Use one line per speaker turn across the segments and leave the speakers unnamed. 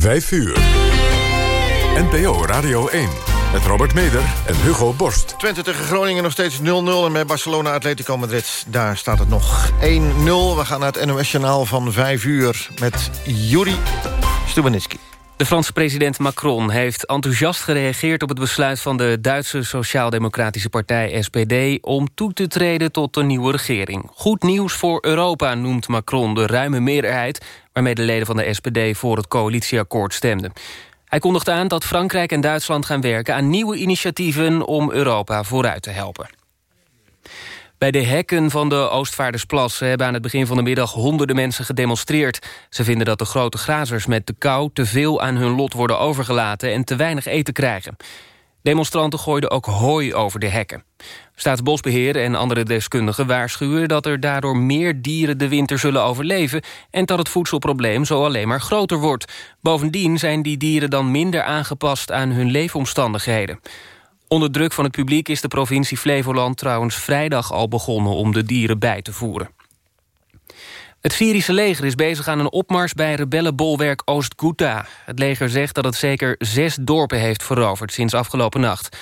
5 uur. NPO Radio 1. Met Robert Meder en Hugo Borst.
Twente tegen Groningen nog steeds 0-0. En bij Barcelona Atletico Madrid, daar staat het nog 1-0. We gaan naar het NOS-journaal van 5 uur met Juri Stubenitski.
De Franse president Macron heeft enthousiast gereageerd... op het besluit van de Duitse Sociaal-Democratische Partij SPD... om toe te treden tot een nieuwe regering. Goed nieuws voor Europa, noemt Macron de ruime meerderheid... waarmee de leden van de SPD voor het coalitieakkoord stemden. Hij kondigt aan dat Frankrijk en Duitsland gaan werken... aan nieuwe initiatieven om Europa vooruit te helpen. Bij de hekken van de Oostvaardersplassen hebben aan het begin van de middag honderden mensen gedemonstreerd. Ze vinden dat de grote grazers met de kou te veel aan hun lot worden overgelaten en te weinig eten krijgen. Demonstranten gooiden ook hooi over de hekken. Staatsbosbeheer en andere deskundigen waarschuwen dat er daardoor meer dieren de winter zullen overleven en dat het voedselprobleem zo alleen maar groter wordt. Bovendien zijn die dieren dan minder aangepast aan hun leefomstandigheden. Onder druk van het publiek is de provincie Flevoland trouwens vrijdag al begonnen om de dieren bij te voeren. Het Syrische leger is bezig aan een opmars bij rebellenbolwerk Oost-Ghouta. Het leger zegt dat het zeker zes dorpen heeft veroverd sinds afgelopen nacht.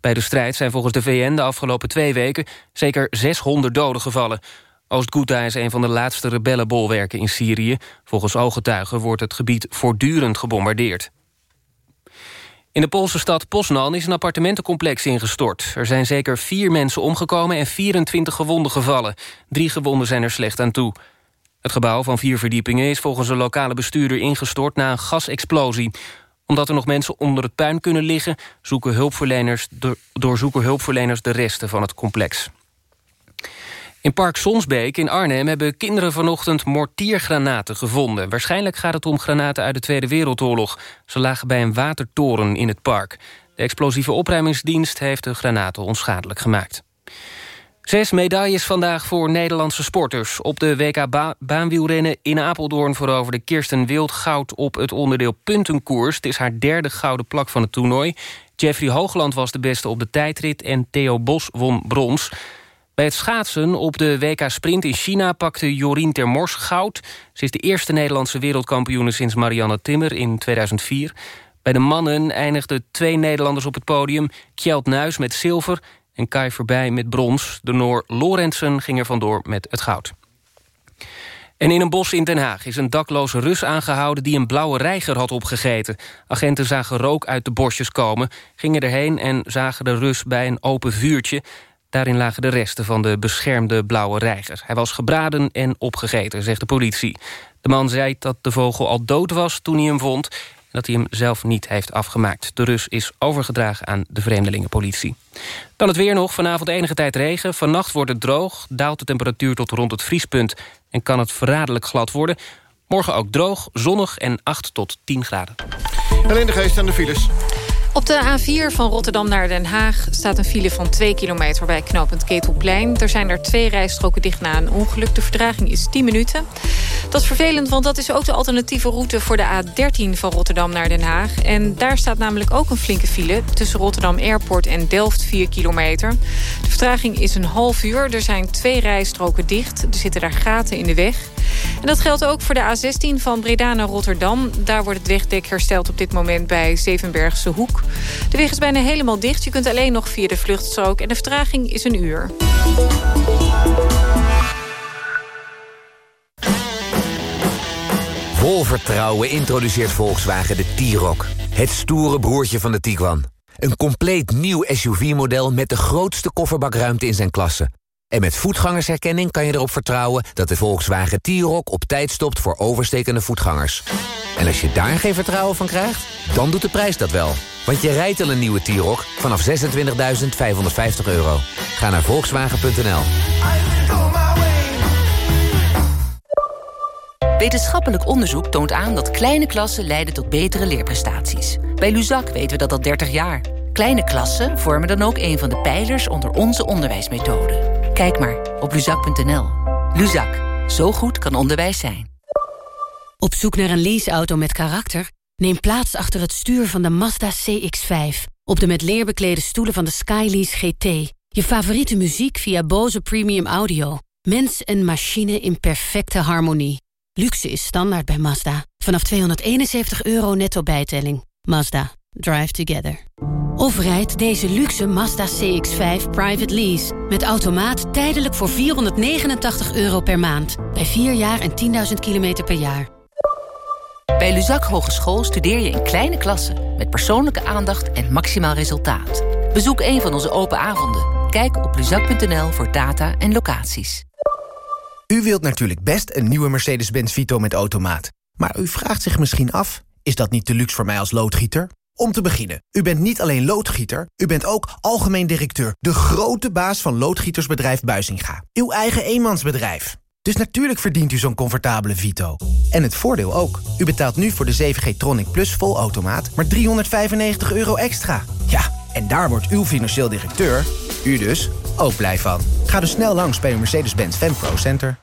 Bij de strijd zijn volgens de VN de afgelopen twee weken... zeker 600 doden gevallen. Oost-Ghouta is een van de laatste rebellenbolwerken in Syrië. Volgens ooggetuigen wordt het gebied voortdurend gebombardeerd. In de Poolse stad Poznan is een appartementencomplex ingestort. Er zijn zeker vier mensen omgekomen en 24 gewonden gevallen. Drie gewonden zijn er slecht aan toe. Het gebouw van vier verdiepingen is volgens een lokale bestuurder ingestort na een gasexplosie. Omdat er nog mensen onder het puin kunnen liggen... Zoeken hulpverleners, doorzoeken hulpverleners de resten van het complex. In Park Sonsbeek in Arnhem hebben kinderen vanochtend mortiergranaten gevonden. Waarschijnlijk gaat het om granaten uit de Tweede Wereldoorlog. Ze lagen bij een watertoren in het park. De explosieve opruimingsdienst heeft de granaten onschadelijk gemaakt. Zes medailles vandaag voor Nederlandse sporters. Op de WK ba baanwielrennen in Apeldoorn veroverde Kirsten Wild goud op het onderdeel puntenkoers. Het is haar derde gouden plak van het toernooi. Jeffrey Hoogland was de beste op de tijdrit en Theo Bos won brons. Bij het schaatsen op de WK Sprint in China pakte Jorien Termors goud. Ze is de eerste Nederlandse wereldkampioene sinds Marianne Timmer in 2004. Bij de mannen eindigden twee Nederlanders op het podium. Kjeld Nuis met zilver en Kai Verbij met brons. De Noor Lorentzen ging er vandoor met het goud. En in een bos in Den Haag is een dakloze Rus aangehouden... die een blauwe reiger had opgegeten. Agenten zagen rook uit de bosjes komen, gingen erheen... en zagen de Rus bij een open vuurtje. Daarin lagen de resten van de beschermde blauwe reiger. Hij was gebraden en opgegeten, zegt de politie. De man zei dat de vogel al dood was toen hij hem vond... en dat hij hem zelf niet heeft afgemaakt. De Rus is overgedragen aan de vreemdelingenpolitie. Dan het weer nog, vanavond enige tijd regen. Vannacht wordt het droog, daalt de temperatuur tot rond het vriespunt... en kan het verraderlijk glad worden. Morgen ook droog, zonnig en 8 tot 10 graden.
Alleen de geest en de files.
Op de A4 van Rotterdam naar Den Haag staat een file van 2 kilometer bij knooppunt Ketelplein. Er zijn er twee rijstroken dicht na een ongeluk. De verdraging is 10 minuten. Dat is vervelend, want dat is ook de alternatieve route voor de A13 van Rotterdam naar Den Haag. En daar staat namelijk ook een flinke file tussen Rotterdam Airport en Delft 4 kilometer. De vertraging is een half uur. Er zijn twee rijstroken dicht. Er zitten daar gaten in de weg. En dat geldt ook voor de A16 van Breda naar Rotterdam. Daar wordt het wegdek hersteld op dit moment bij Zevenbergse Hoek. De weg is bijna helemaal dicht. Je kunt alleen nog via de vluchtstrook. En de vertraging is een uur.
Vol vertrouwen introduceert Volkswagen de T-Roc. Het stoere broertje van de Tiguan. Een compleet nieuw SUV-model met de grootste kofferbakruimte in zijn klasse. En met voetgangersherkenning kan je erop vertrouwen... dat de Volkswagen T-Roc op tijd stopt voor overstekende voetgangers. En als je daar geen vertrouwen van krijgt, dan doet de prijs dat wel. Want je rijdt al een nieuwe T-Roc vanaf 26.550 euro. Ga naar Volkswagen.nl.
Wetenschappelijk onderzoek toont aan dat kleine klassen leiden tot betere leerprestaties. Bij Luzak weten we dat al 30 jaar. Kleine klassen vormen dan ook een van de pijlers onder onze onderwijsmethode. Kijk maar op luzak.nl. Luzak, zo goed kan onderwijs zijn.
Op zoek naar een leaseauto met karakter? Neem plaats achter het stuur van de Mazda CX-5. Op de met leer beklede stoelen van de Skylease GT. Je favoriete muziek via Bose Premium Audio. Mens en machine in perfecte harmonie. Luxe is standaard bij Mazda. Vanaf 271 euro netto bijtelling. Mazda. Drive together. Of rijd deze luxe Mazda CX-5 private lease. Met automaat tijdelijk voor 489 euro per maand. Bij 4 jaar en 10.000 kilometer per jaar.
Bij Luzak Hogeschool studeer je in kleine klassen... met persoonlijke aandacht en maximaal resultaat. Bezoek een van onze open avonden. Kijk op luzak.nl voor data en locaties.
U wilt natuurlijk best een nieuwe Mercedes-Benz Vito met automaat. Maar u vraagt zich misschien af, is dat niet te luxe voor mij als loodgieter? Om te beginnen, u bent niet alleen loodgieter, u bent ook algemeen directeur... de grote baas van loodgietersbedrijf Buisinga. Uw eigen eenmansbedrijf. Dus natuurlijk verdient u zo'n comfortabele Vito. En het voordeel ook. U betaalt nu voor de 7G Tronic Plus volautomaat maar 395 euro extra. Ja, en daar wordt uw financieel directeur, u dus, ook blij van. Ga dus snel langs bij uw Mercedes-Benz Fan Pro Center.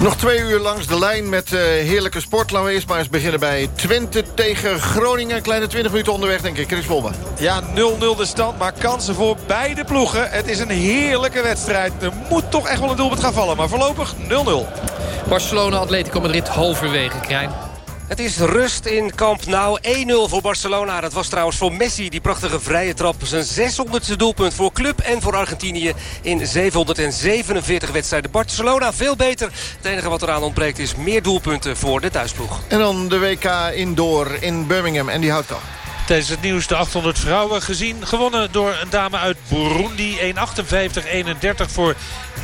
Nog twee uur langs de lijn met uh, heerlijke sport. Laten we eerst maar eens beginnen bij Twente tegen Groningen. Kleine 20 minuten onderweg, denk ik. Chris Wolme.
Ja, 0-0 de stand, maar kansen voor beide ploegen. Het is een heerlijke wedstrijd. Er moet toch echt wel een doelpunt gaan vallen, maar voorlopig 0-0.
Barcelona, Atletico Madrid, halverwege, Krijn.
Het is rust in Camp Nou. 1-0 voor Barcelona. Dat was trouwens voor Messi, die prachtige vrije trap. Zijn 600ste doelpunt voor club en voor Argentinië in 747 wedstrijden. Barcelona veel beter. Het enige wat eraan ontbreekt is meer doelpunten voor de thuisploeg.
En dan de WK Indoor in Birmingham. En die houdt dan.
Tijdens het nieuws de 800 vrouwen gezien. Gewonnen door een dame uit Burundi. 1.58-31 voor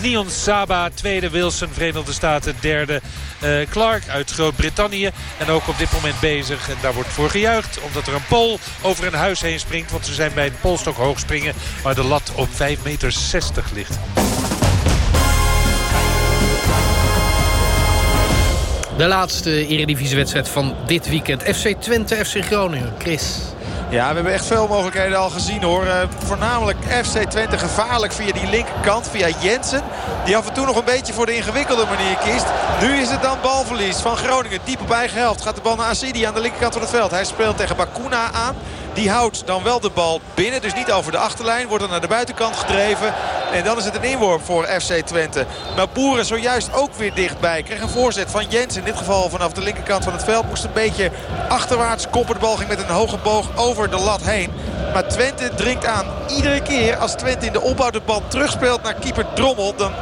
Nion Saba. Tweede Wilson, Verenigde Staten. Derde uh, Clark uit Groot-Brittannië. En ook op dit moment bezig. En daar wordt voor gejuicht. Omdat er een pol over een huis heen springt. Want ze zijn bij een polstok hoog springen. Waar de lat op 5,60 meter ligt.
De laatste eredivisiewedstrijd van dit weekend. FC Twente, FC Groningen. Chris.
Ja, we hebben echt veel mogelijkheden al gezien hoor. Uh, voornamelijk FC Twente gevaarlijk via die linkerkant, via Jensen. Die af en toe nog een beetje voor de ingewikkelde manier kiest. Nu is het dan balverlies van Groningen. Diep op eigen helft gaat de bal naar Asidi aan de linkerkant van het veld. Hij speelt tegen Bakuna aan. Die houdt dan wel de bal binnen. Dus niet over de achterlijn. Wordt dan naar de buitenkant gedreven. En dan is het een inworp voor FC Twente. Maar Boeren zojuist ook weer dichtbij. Kreeg een voorzet van Jens. In dit geval vanaf de linkerkant van het veld. Moest een beetje achterwaarts koppen. De bal ging met een hoge boog over de lat heen. Maar Twente dringt aan. Iedere keer als Twente in de opbouw de bal terugspeelt naar keeper Drommel. Dan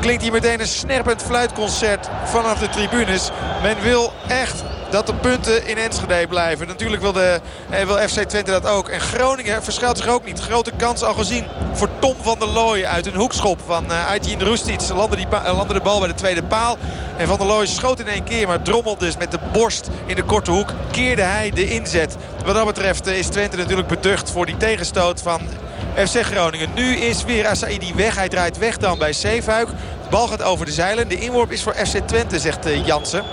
klinkt hier meteen een snerpend fluitconcert vanaf de tribunes. Men wil echt dat de punten in Enschede blijven. Natuurlijk wil, de, eh, wil FC Twente dat ook. En Groningen verschuilt zich ook niet. Grote kans al gezien voor Tom van der Looy uit een hoekschop van uh, Aitjen Roestic. Landde, die landde de bal bij de tweede paal. En Van der Looy schoot in één keer. Maar Drommel dus met de borst in de korte hoek keerde hij de inzet. Wat dat betreft is Twente natuurlijk beducht voor die tegenstoot van FC Groningen. Nu is weer Asaidi weg. Hij draait weg dan bij Zeefuik. Bal gaat over de zeilen. De inworp is voor FC Twente, zegt Jansen.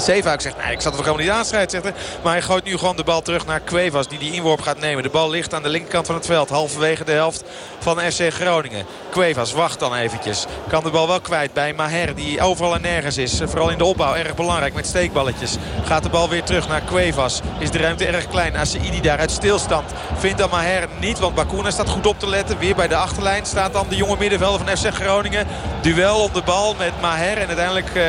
Zeefuik zegt, nee, ik zat er helemaal niet aan hij. Maar hij gooit nu gewoon de bal terug naar Cuevas, die die inworp gaat nemen. De bal ligt aan de linkerkant van het veld, halverwege de helft van FC Groningen. Cuevas wacht dan eventjes. Kan de bal wel kwijt bij Maher, die overal en nergens is. Vooral in de opbouw erg belangrijk met steekballetjes. Gaat de bal weer terug naar Cuevas. Is de ruimte erg klein. Asaidi daar uit stilstand. Vindt dan Maher niet, want Bakuna staat goed op te letten. Weer bij de achterlijn staat dan de jonge middenvelder van FC Groningen. Duel op de bal met Maher en uiteindelijk... Uh,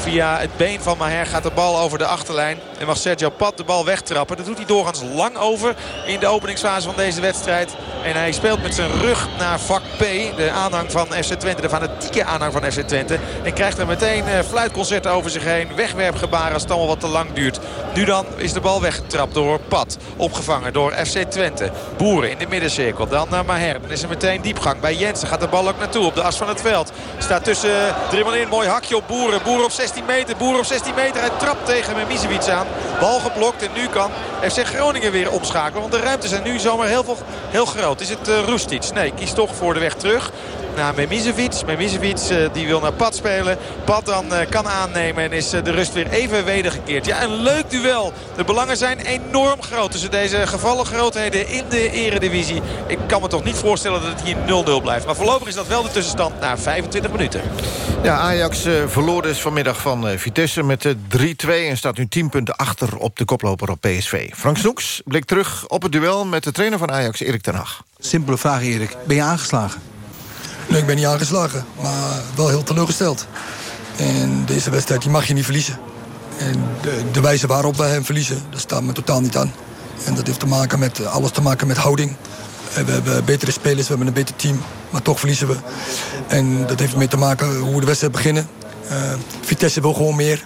Via het been van Maher gaat de bal over de achterlijn. En mag Sergio Pat de bal wegtrappen. Dat doet hij doorgaans lang over in de openingsfase van deze wedstrijd. En hij speelt met zijn rug naar vak P. De aanhang van FC Twente. De fanatieke aanhang van FC Twente. En krijgt er meteen eh, fluitconcerten over zich heen. Wegwerpgebaren als het allemaal wat te lang duurt. Nu dan is de bal weggetrapt door Pat. Opgevangen door FC Twente. Boeren in de middencirkel. Dan naar Maher. Dan is er meteen diepgang bij Jensen. Gaat de bal ook naartoe op de as van het veld. Staat tussen drie man in. Mooi hakje op Boeren. Boeren op 16 meter. Boeren op 16 meter. Hij trapt tegen Memisevic aan. Bal geblokt. En nu kan FC Groningen weer omschakelen. Want de ruimtes zijn nu zomaar heel, veel, heel groot. Is het uh? Nee, kiest toch voor de weg terug naar Memisevic. Memisevic uh, die wil naar Pat spelen. Pat dan uh, kan aannemen en is uh, de rust weer even wedergekeerd. Ja, een leuk duel duel. De belangen zijn enorm groot tussen deze gevallen grootheden in de eredivisie. Ik kan me toch niet voorstellen dat het hier 0-0 blijft. Maar voorlopig is dat wel de tussenstand na 25 minuten.
Ja, Ajax uh, verloor dus vanmiddag van uh, Vitesse met uh, 3-2... en staat nu 10 punten achter op de koploper op PSV. Frank Snoeks blikt terug op het duel met de trainer van Ajax, Erik ten Hag.
Simpele vraag, Erik. Ben je aangeslagen?
Nee, ik ben niet aangeslagen, maar wel heel teleurgesteld. En deze wedstrijd die mag je niet verliezen. En de, wijze waarop wij hem verliezen, dat staat me totaal niet aan. En dat heeft te maken met, alles te maken met houding. We hebben betere spelers, we hebben een beter team. Maar toch verliezen we. En dat heeft mee te maken hoe we de wedstrijd beginnen. Uh, Vitesse wil gewoon meer.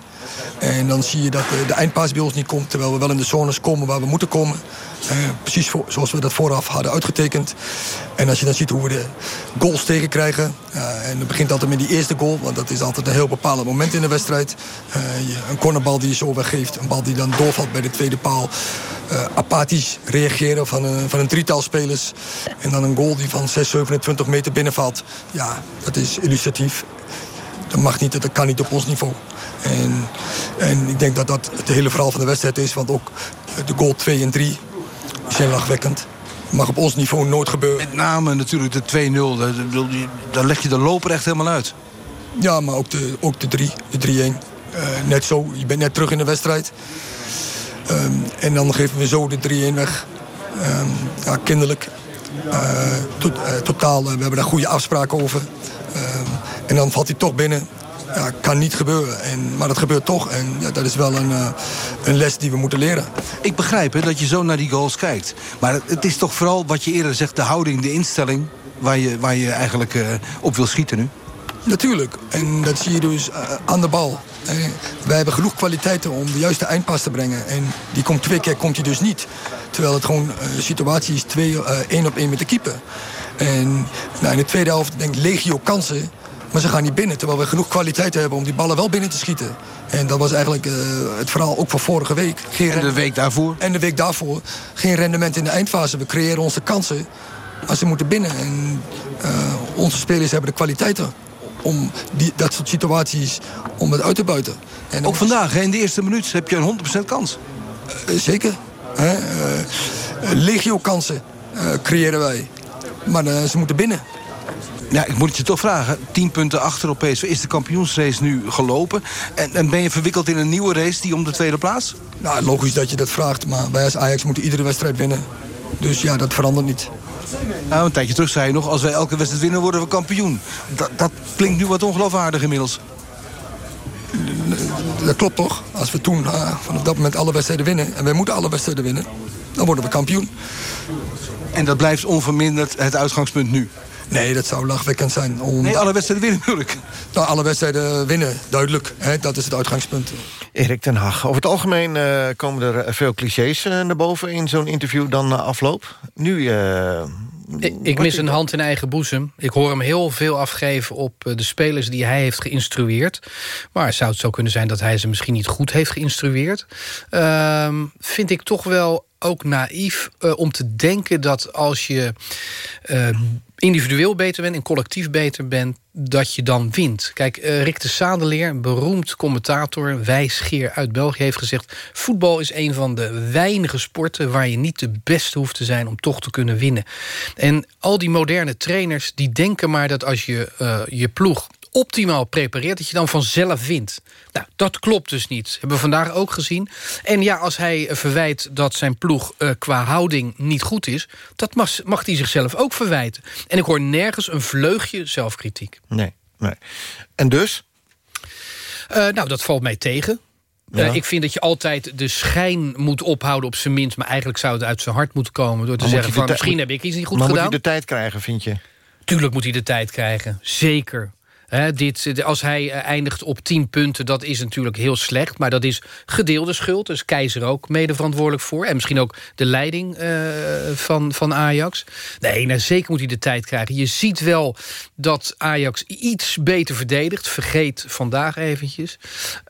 En dan zie je dat de eindpaas bij ons niet komt... terwijl we wel in de zones komen waar we moeten komen. Uh, precies voor, zoals we dat vooraf hadden uitgetekend. En als je dan ziet hoe we de goals tegenkrijgen... Uh, en het begint altijd met die eerste goal... want dat is altijd een heel bepalend moment in de wedstrijd. Uh, een cornerbal die je zo weggeeft. Een bal die dan doorvalt bij de tweede paal. apathisch reageren van een, van een drietal spelers. En dan een goal die van 6, 27 meter binnenvalt. Ja, dat is illustratief. Dat mag niet, dat kan niet op ons niveau. En, en ik denk dat dat het hele verhaal van de wedstrijd is. Want ook de goal 2 en 3 zijn lachwekkend. Mag op ons niveau nooit gebeuren.
Met name natuurlijk de 2-0. Daar leg je de loper echt helemaal uit.
Ja, maar ook de, ook de 3, de 3-1. Uh, net zo, je bent net terug in de wedstrijd. Um, en dan geven we zo de 3-1 weg. Um, ja, kinderlijk. Uh, to, uh, totaal, we hebben daar goede afspraken over. Um, en dan valt hij toch binnen ja, kan niet gebeuren. En, maar dat gebeurt toch. En ja, dat is wel een, uh, een les die we moeten leren.
Ik begrijp hè, dat je zo naar die goals kijkt. Maar het, het, is toch vooral wat je eerder zegt... de houding, de instelling... waar je, waar je eigenlijk uh, op wil schieten nu?
Natuurlijk. En dat zie je dus uh, aan de bal. wij hebben genoeg kwaliteiten om de juiste eindpas te brengen. En die komt twee keer komt hij dus niet. Terwijl het gewoon de situatie is twee, één op één met de keeper. En nou, in de tweede helft denk ik legio kansen maar ze gaan niet binnen, terwijl we genoeg kwaliteit hebben om die ballen wel binnen te schieten. En dat was eigenlijk uh, het verhaal ook van vorige week.
Geen en de week daarvoor?
En de week daarvoor. Geen rendement in de eindfase. We creëren onze kansen, maar ze moeten binnen. En uh, onze spelers hebben de kwaliteiten om die, dat soort situaties om het uit te buiten.
En ook vandaag, hè, in de eerste minuut, heb je een 100% kans.
Uh, zeker. legio kansen creëren wij. Maar ze moeten binnen.
Ja, ik moet het je toch vragen. 10 punten achter op PSV. Is de kampioensrace nu gelopen? En, en ben je verwikkeld in een nieuwe race die om de tweede plaats?
Nou, logisch dat je dat vraagt. Maar wij als Ajax moeten iedere wedstrijd winnen. Dus ja, dat verandert niet.
Nou, een tijdje terug zei je nog... als wij elke wedstrijd winnen, worden we kampioen. Dat, dat klinkt nu wat ongeloofwaardig inmiddels.
Dat klopt toch? Als we toen uh, vanaf dat moment alle wedstrijden winnen... en wij moeten alle wedstrijden winnen... dan worden we kampioen.
En dat blijft onverminderd het uitgangspunt nu?
Nee, dat zou lachwekkend zijn. Om...
Nee, alle wedstrijden winnen natuurlijk.
Nou, alle wedstrijden winnen, duidelijk. Hè? Dat is het uitgangspunt.
Erik ten Hag. Over het algemeen uh, komen er veel clichés uh, naar boven... in zo'n interview dan uh, afloop. Nu...
Ik, ik mis een hand in eigen boezem. Ik hoor hem heel veel afgeven op de spelers die hij heeft geïnstrueerd. Maar zou het zo kunnen zijn dat hij ze misschien niet goed heeft geïnstrueerd? Ehm, vind ik toch wel ook naïef om te denken dat als je individueel beter bent en collectief beter bent... dat je dan wint. Kijk, uh, Rick de Sadeleer, een beroemd commentator... wijsgeer uit België, heeft gezegd... voetbal is een van de weinige sporten... waar je niet de beste hoeft te zijn om toch te kunnen winnen. En al die moderne trainers die denken maar dat als je uh, je ploeg optimaal prepareert... dat je dan vanzelf wint. Nou, dat klopt dus niet. Hebben we vandaag ook gezien. En ja, als hij verwijt dat zijn ploeg uh, qua houding niet goed is... dat mag, mag hij zichzelf ook verwijten. En ik hoor nergens een vleugje zelfkritiek.
Nee, nee. En dus?
Uh, nou, dat valt mij tegen. Ja. Uh, ik vind dat je altijd de schijn moet ophouden op zijn minst... maar eigenlijk zou het uit zijn hart moeten komen... door te zeggen van misschien heb ik iets niet goed
maar
gedaan.
Maar moet hij de tijd krijgen, vind je?
Tuurlijk moet hij de tijd krijgen, zeker. He, dit, als hij eindigt op 10 punten, dat is natuurlijk heel slecht. Maar dat is gedeelde schuld. Dus Keizer ook mede verantwoordelijk voor. En misschien ook de leiding uh, van, van Ajax. Nee, nou, zeker moet hij de tijd krijgen. Je ziet wel dat Ajax iets beter verdedigt. Vergeet vandaag eventjes.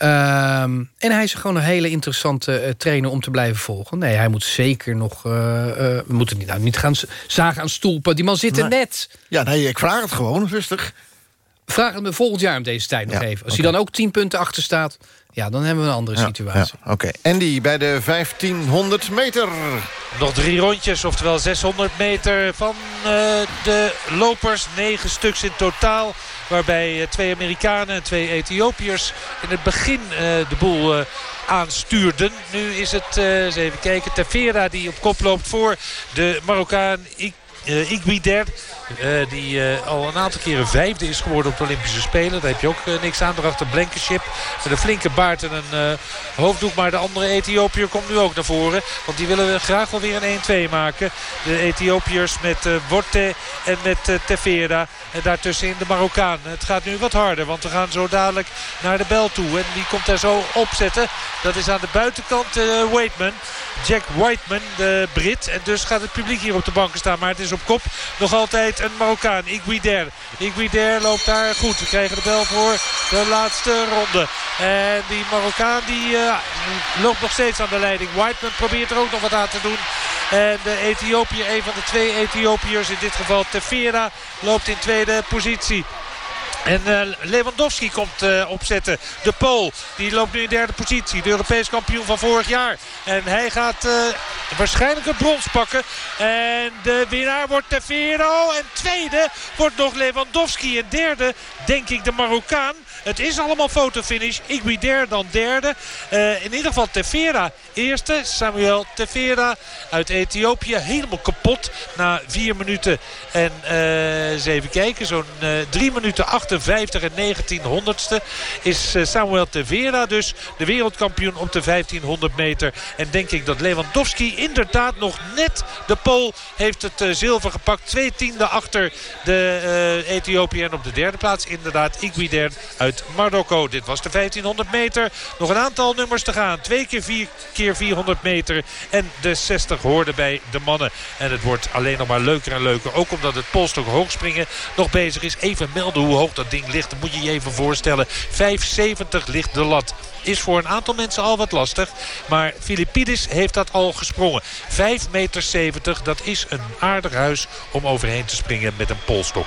Um, en hij is gewoon een hele interessante uh, trainer om te blijven volgen. Nee, hij moet zeker nog... Uh, we moeten niet, nou, niet gaan zagen aan stoelpen. Die man zit er
nee.
net.
Ja, nee, ik vraag het gewoon, rustig.
Vraag het me volgend jaar om deze tijd nog
Ja,
even. Als hij dan ook 10 punten achter staat... ja, dan hebben we een andere
Ja,
situatie.
ja, Oké, Andy bij de 1500 meter.
Nog drie rondjes, oftewel 600 meter van eh, de lopers. Negen stuks in totaal. Waarbij eh, twee Amerikanen en twee Ethiopiërs in het begin eh, de boel eh, aanstuurden. Nu is het, eh, eens even kijken, Tefera die op kop loopt voor de Marokkaan Ik- eh, Iguider. Eh, die eh, al een aantal keren vijfde is geworden op de Olympische Spelen. Daar heb je ook niks aan. Daarachter Blankenship met een flinke baard en een hoofddoek. Maar de andere Ethiopiër komt nu ook naar voren. Want die willen we graag wel weer een 1-2 maken. De Ethiopiërs met Worte en met Tefera. En daartussenin de Marokkaan. Het gaat nu wat harder. Want we gaan zo dadelijk naar de bel toe. En wie komt daar zo opzetten? Dat is aan de buitenkant Waitman. Jack Whiteman, de Brit. En dus gaat het publiek hier op de banken staan. Maar het is op kop nog altijd een Marokkaan. Iguider. Iguider loopt daar goed. We krijgen de bel voor de laatste ronde. En die Marokkaan die eh, loopt nog steeds aan de leiding. Whiteman probeert er ook nog wat aan te doen. En de Ethiopiër, een van de twee Ethiopiërs, in dit geval Tefera, loopt in tweede positie. En eh, Lewandowski komt eh, opzetten. De Pool, die loopt nu in derde positie. De Europees kampioen van vorig jaar. En hij gaat eh, waarschijnlijk het brons pakken. En de winnaar wordt Tefero. En tweede wordt nog Lewandowski. En derde, denk ik, de Marokkaan. Het is allemaal fotofinish. Iguider dan derde. Eh, in ieder geval Tefera eerste. Samuel Tefera uit Ethiopië. Helemaal kapot na vier minuten. En eh, eens even kijken. Zo'n eh, drie minuten 58 en 19 honderdste is Samuel Tefera dus de wereldkampioen op de 1500 meter. En denk ik dat Lewandowski inderdaad nog net de Pool heeft het zilver gepakt. Twee tiende achter de Ethiopië. En op de derde plaats inderdaad Iguider uit Marokko. Dit was de 1500 meter. Nog een aantal nummers te gaan. Twee keer vier keer 400 meter. En de 60 hoorden bij de mannen. En het wordt alleen nog maar leuker en leuker. Ook omdat het polstok hoogspringen nog bezig is. Even melden hoe hoog dat ding ligt. Dat moet je je even voorstellen. 5,70 ligt de lat. Is voor een aantal mensen al wat lastig. Maar Filipidis heeft dat al gesprongen. 5,70 meter. Dat is een aardig huis om overheen te springen met een polstok.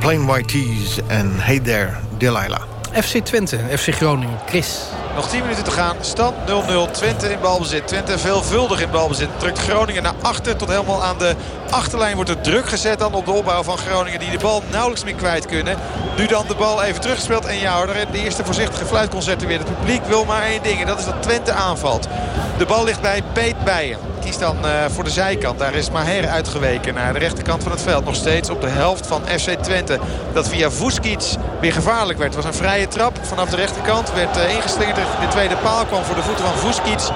Plain White Tees en Hey There, Delilah.
FC Twente, FC Groningen, Chris.
Nog 10 minuten te gaan. Stand 0-0. Twente in balbezit. Twente veelvuldig in balbezit. Drukt Groningen naar achter. Tot helemaal aan de achterlijn wordt er druk gezet dan op de opbouw van Groningen. Die de bal nauwelijks meer kwijt kunnen. Nu dan de bal even teruggespeeld. En ja, de eerste voorzichtige fluitconcerten weer. Het publiek wil maar één ding. En dat is dat Twente aanvalt. De bal ligt bij Peet Bijen. Kies dan uh, voor de zijkant. Daar is Maher uitgeweken naar de rechterkant van het veld. Nog steeds op de helft van FC Twente. Dat via Vuskic weer gevaarlijk werd. Het was een vrije trap vanaf de rechterkant. Werd uh, ingeslingerd de tweede paal. Kwam voor de voeten van Vuskic.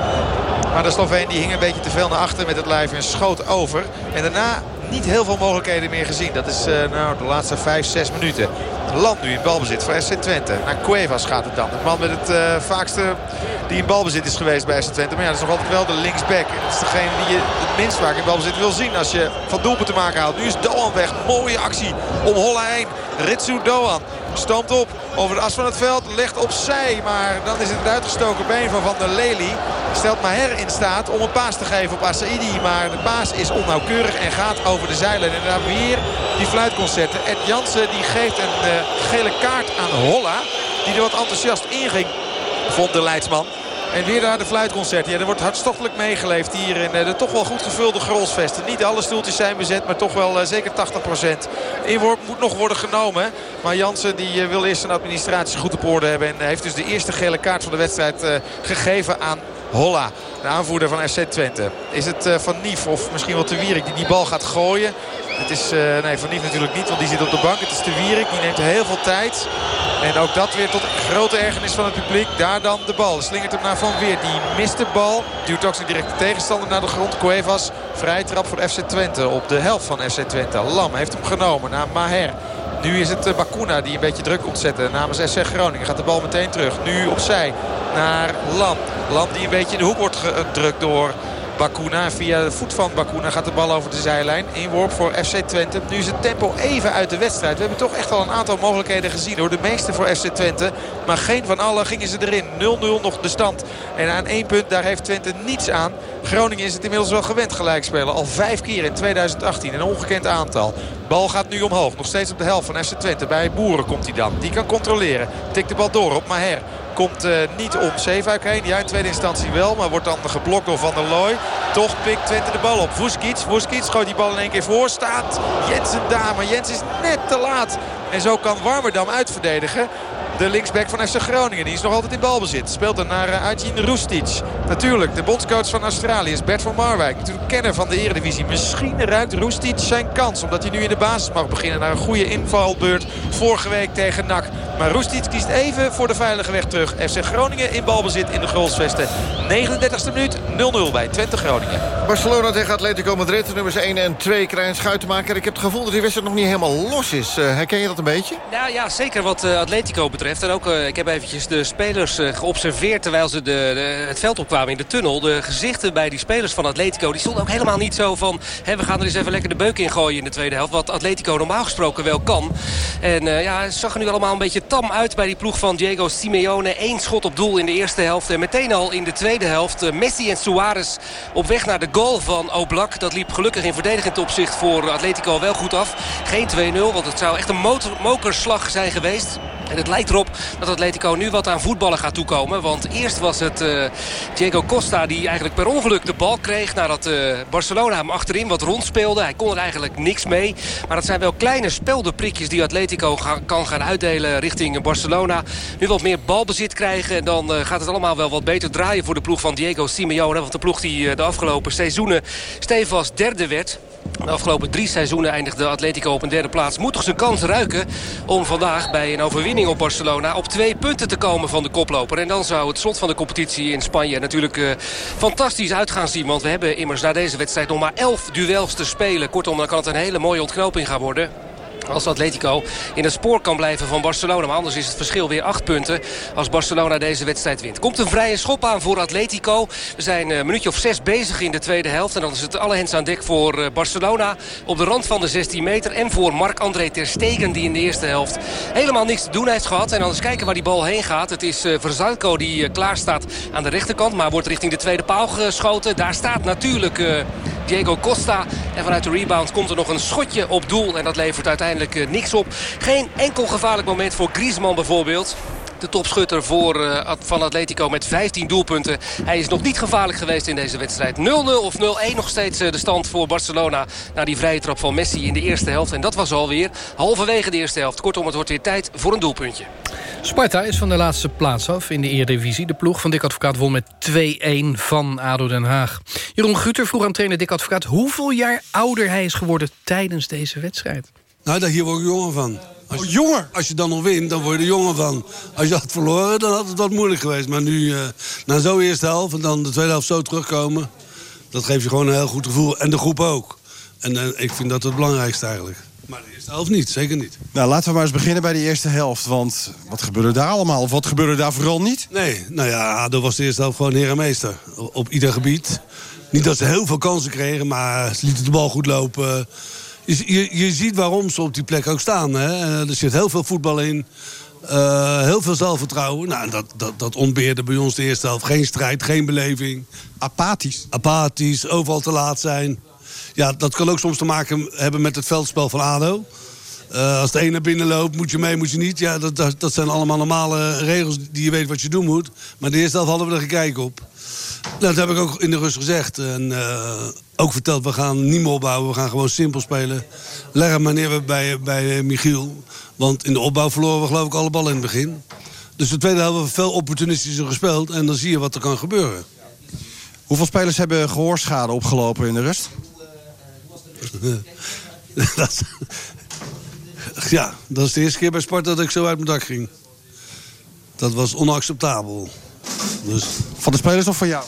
Maar de Sloveen die hing een beetje te veel naar achter met het lijf en schoot over. En daarna niet heel veel mogelijkheden meer gezien. Dat is uh, nou, de laatste 5, 6 minuten. Land nu in balbezit voor SC Twente. Naar Cuevas gaat het dan. De man met het uh, vaakste die in balbezit is geweest bij SC Twente. Maar ja, dat is nog altijd wel de linksback. Dat is degene die je het minst vaak in balbezit wil zien als je van doelpunt te maken houdt. Nu is Doan weg. Mooie actie om Holla heen. Ritsu Doan stoomt op over de as van het veld. Legt opzij. Maar dan is het het uitgestoken been van Van der Lely. Stelt Maher in staat om een paas te geven op Asaidi. Maar de paas is onnauwkeurig en gaat over de zeilen. En dan weer die fluitconcerten. Ed Jansen die geeft een uh, gele kaart aan Holla. Die er wat enthousiast inging, vond de Leidsman. En weer daar de fluitconcert. Ja, er wordt hartstochtelijk meegeleefd hier in de toch wel goed gevulde Grolsvesten. Niet alle stoeltjes zijn bezet, maar toch wel uh, zeker 80%. Inworp moet nog worden genomen. Maar Jansen die, wil eerst zijn administratie goed op orde hebben. En heeft dus de eerste gele kaart van de wedstrijd gegeven aan Holla. De aanvoerder van FC Twente. Is het Van Nief of misschien wel Te Wierik die die bal gaat gooien. Het is, uh, nee, Van Nief natuurlijk niet, want die zit op de bank. Het is Te Wierik, die neemt heel veel tijd. En ook dat weer tot grote ergernis van het publiek. Daar dan de bal. Slingert hem naar Van Weer. Die mist de bal. Duwt ook zijn directe tegenstander naar de grond. Cuevas, vrije trap voor FC Twente op de helft van FC Twente. Lam heeft hem genomen naar Maher. Nu is het Bakuna die een beetje druk ontzetten namens SC Groningen. Gaat de bal meteen terug. Nu opzij naar Lam. Lam die een beetje in de hoek wordt gedrukt door Bakuna. Via de voet van Bakuna gaat de bal over de zijlijn. Inworp voor FC Twente. Nu is het tempo even uit de wedstrijd. We hebben toch echt al een aantal mogelijkheden gezien hoor. De meeste voor FC Twente. Maar geen van allen gingen ze erin. 0-0 nog de stand. En aan één punt daar heeft Twente niets aan. Groningen is het inmiddels wel gewend gelijk spelen. Al vijf keer in 2018. Een ongekend aantal. Bal gaat nu omhoog. Nog steeds op de helft van FC Twente. Bij Boeren komt hij dan. Die kan controleren. Tikt de bal door op Maher. Komt uh, niet om Zeefuik heen. Ja, in tweede instantie wel. Maar wordt dan geblokt door Van der Looy. Toch pikt Twente de bal op. Vuskic. Vuskic gooit die bal in één keer voor. Staat Jensen daar. Maar Jens is net te laat. En zo kan Warmerdam uitverdedigen. De linksback van FC Groningen. Die is nog altijd in balbezit. Speelt dan naar uh, Ajin Rustic. Natuurlijk, de bondscoach van Australië is Bert van Marwijk. Natuurlijk kenner van de eredivisie. Misschien ruikt Rustic zijn kans. Omdat hij nu in de basis mag beginnen. Naar een goede invalbeurt vorige week tegen NAC. Maar Rustic kiest even voor de veilige weg terug. FC Groningen in balbezit in de Grolsvesten. 39e minuut 0-0 bij Twente Groningen.
Barcelona tegen Atletico Madrid. Nummers 1 en 2 krijgen schuitenmaker. Ik heb het gevoel dat die wedstrijd nog niet helemaal los is. Uh, herken je dat een beetje?
Nou ja, zeker wat uh, Atletico betreft. En ook, uh, ik heb eventjes de spelers geobserveerd... terwijl ze de, de, het veld opkwamen in de tunnel. De gezichten bij die spelers van Atletico... die stonden ook helemaal niet zo van... Hè, we gaan er eens even lekker de beuk in gooien in de tweede helft. Wat Atletico normaal gesproken wel kan. En ja, het zag er nu allemaal een beetje tam uit bij die ploeg van Diego Simeone. Eén schot op doel in de eerste helft. En meteen al in de tweede helft Messi en Suarez op weg naar de goal van Oblak. Dat liep gelukkig in verdedigend opzicht voor Atletico wel goed af. Geen 2-0, want het zou echt een motor, mokerslag zijn geweest. En het lijkt erop dat Atletico nu wat aan voetballen gaat toekomen. Want eerst was het uh, Diego Costa die eigenlijk per ongeluk de bal kreeg... nadat Barcelona hem achterin wat rondspeelde. Hij kon er eigenlijk niks mee. Maar dat zijn wel kleine speldenprikjes die Atletico kan gaan uitdelen richting Barcelona. Nu wat meer balbezit krijgen. En dan uh, gaat het allemaal wel wat beter draaien voor de ploeg van Diego Simeone. Want de ploeg die de afgelopen seizoenen stevast derde werd... De afgelopen drie seizoenen eindigde Atletico op een derde plaats. Moet toch zijn kans ruiken om vandaag bij een overwinning op Barcelona... op twee punten te komen van de koploper. En dan zou het slot van de competitie in Spanje natuurlijk uh, fantastisch uit gaan zien. Want we hebben immers na deze wedstrijd nog maar elf duels te spelen. Kortom, dan kan het een hele mooie ontknoping gaan worden als Atletico in het spoor kan blijven van Barcelona. Maar anders is het verschil weer acht punten als Barcelona deze wedstrijd wint. Komt een vrije schop aan voor Atletico. We zijn een minuutje of zes bezig in de tweede helft. En dan is het alle hens aan dek voor Barcelona op de rand van de 16 meter. En voor Marc-André Ter Stegen die in de eerste helft helemaal niks te doen heeft gehad. En dan eens kijken waar die bal heen gaat. Het is Verzalco die klaar staat aan de rechterkant. Maar wordt richting de tweede paal geschoten. Daar staat natuurlijk Diego Costa. En vanuit de rebound komt er nog een schotje op doel. En dat levert uiteindelijk niks op. Geen enkel gevaarlijk moment voor Griezmann bijvoorbeeld de topschutter voor, uh, van Atletico met 15 doelpunten. Hij is nog niet gevaarlijk geweest in deze wedstrijd. 0-0 of 0-1 nog steeds uh, de stand voor Barcelona... na die vrije trap van Messi in de eerste helft. En dat was alweer halverwege de eerste helft. Kortom, het wordt weer tijd voor een doelpuntje.
Sparta is van de laatste plaats af in de Eredivisie. De ploeg van Dick Advocaat won met 2-1 van ADO Den Haag. Jeroen Guter vroeg aan trainer Dick Advocaat... hoeveel jaar ouder hij is geworden tijdens deze wedstrijd.
Nou, daar hier word ik jonger van. Als je, jonger? Als je dan nog wint, dan word je er jonger van. Als je had verloren, dan had het wat moeilijk geweest. Maar nu, uh, na zo'n eerste helft en dan de tweede helft zo terugkomen... dat geeft je gewoon een heel goed gevoel. En de groep ook. En uh, ik vind dat het belangrijkste eigenlijk. Maar de eerste helft niet, zeker niet.
Nou, laten we maar eens beginnen bij de eerste helft. Want wat gebeurde daar allemaal? Of wat gebeurde daar vooral niet?
Nee, nou ja, ADO was de eerste helft gewoon heer en meester. Op ieder gebied. Niet dat ze heel veel kansen kregen, maar ze lieten de bal goed lopen... Je, je, je, ziet waarom ze op die plek ook staan. Hè? Er zit heel veel voetbal in. Uh, heel veel zelfvertrouwen. Nou, dat, dat, dat ontbeerde bij ons de eerste helft. Geen strijd, geen beleving.
Apathisch.
Apathisch, overal te laat zijn. Ja, dat kan ook soms te maken hebben met het veldspel van ADO. Uh, als de ene naar binnen loopt, moet je mee, moet je niet. Ja, dat, dat, dat, zijn allemaal normale regels die je weet wat je doen moet. Maar de eerste helft hadden we er gekeken op. Dat heb ik ook in de rust gezegd. En uh, ook verteld, we gaan niet meer opbouwen. We gaan gewoon simpel spelen. Leg hem maar neer bij, bij Michiel. Want in de opbouw verloren we geloof ik alle ballen in het begin. Dus de tweede helft hebben we veel opportunistischer gespeeld. En dan zie je wat er kan gebeuren.
Hoeveel spelers hebben gehoorschade opgelopen in de rust?
dat, ja, dat is de eerste keer bij Sparta dat ik zo uit mijn dak ging. Dat was onacceptabel. Dus...
Van de spelers of van jou?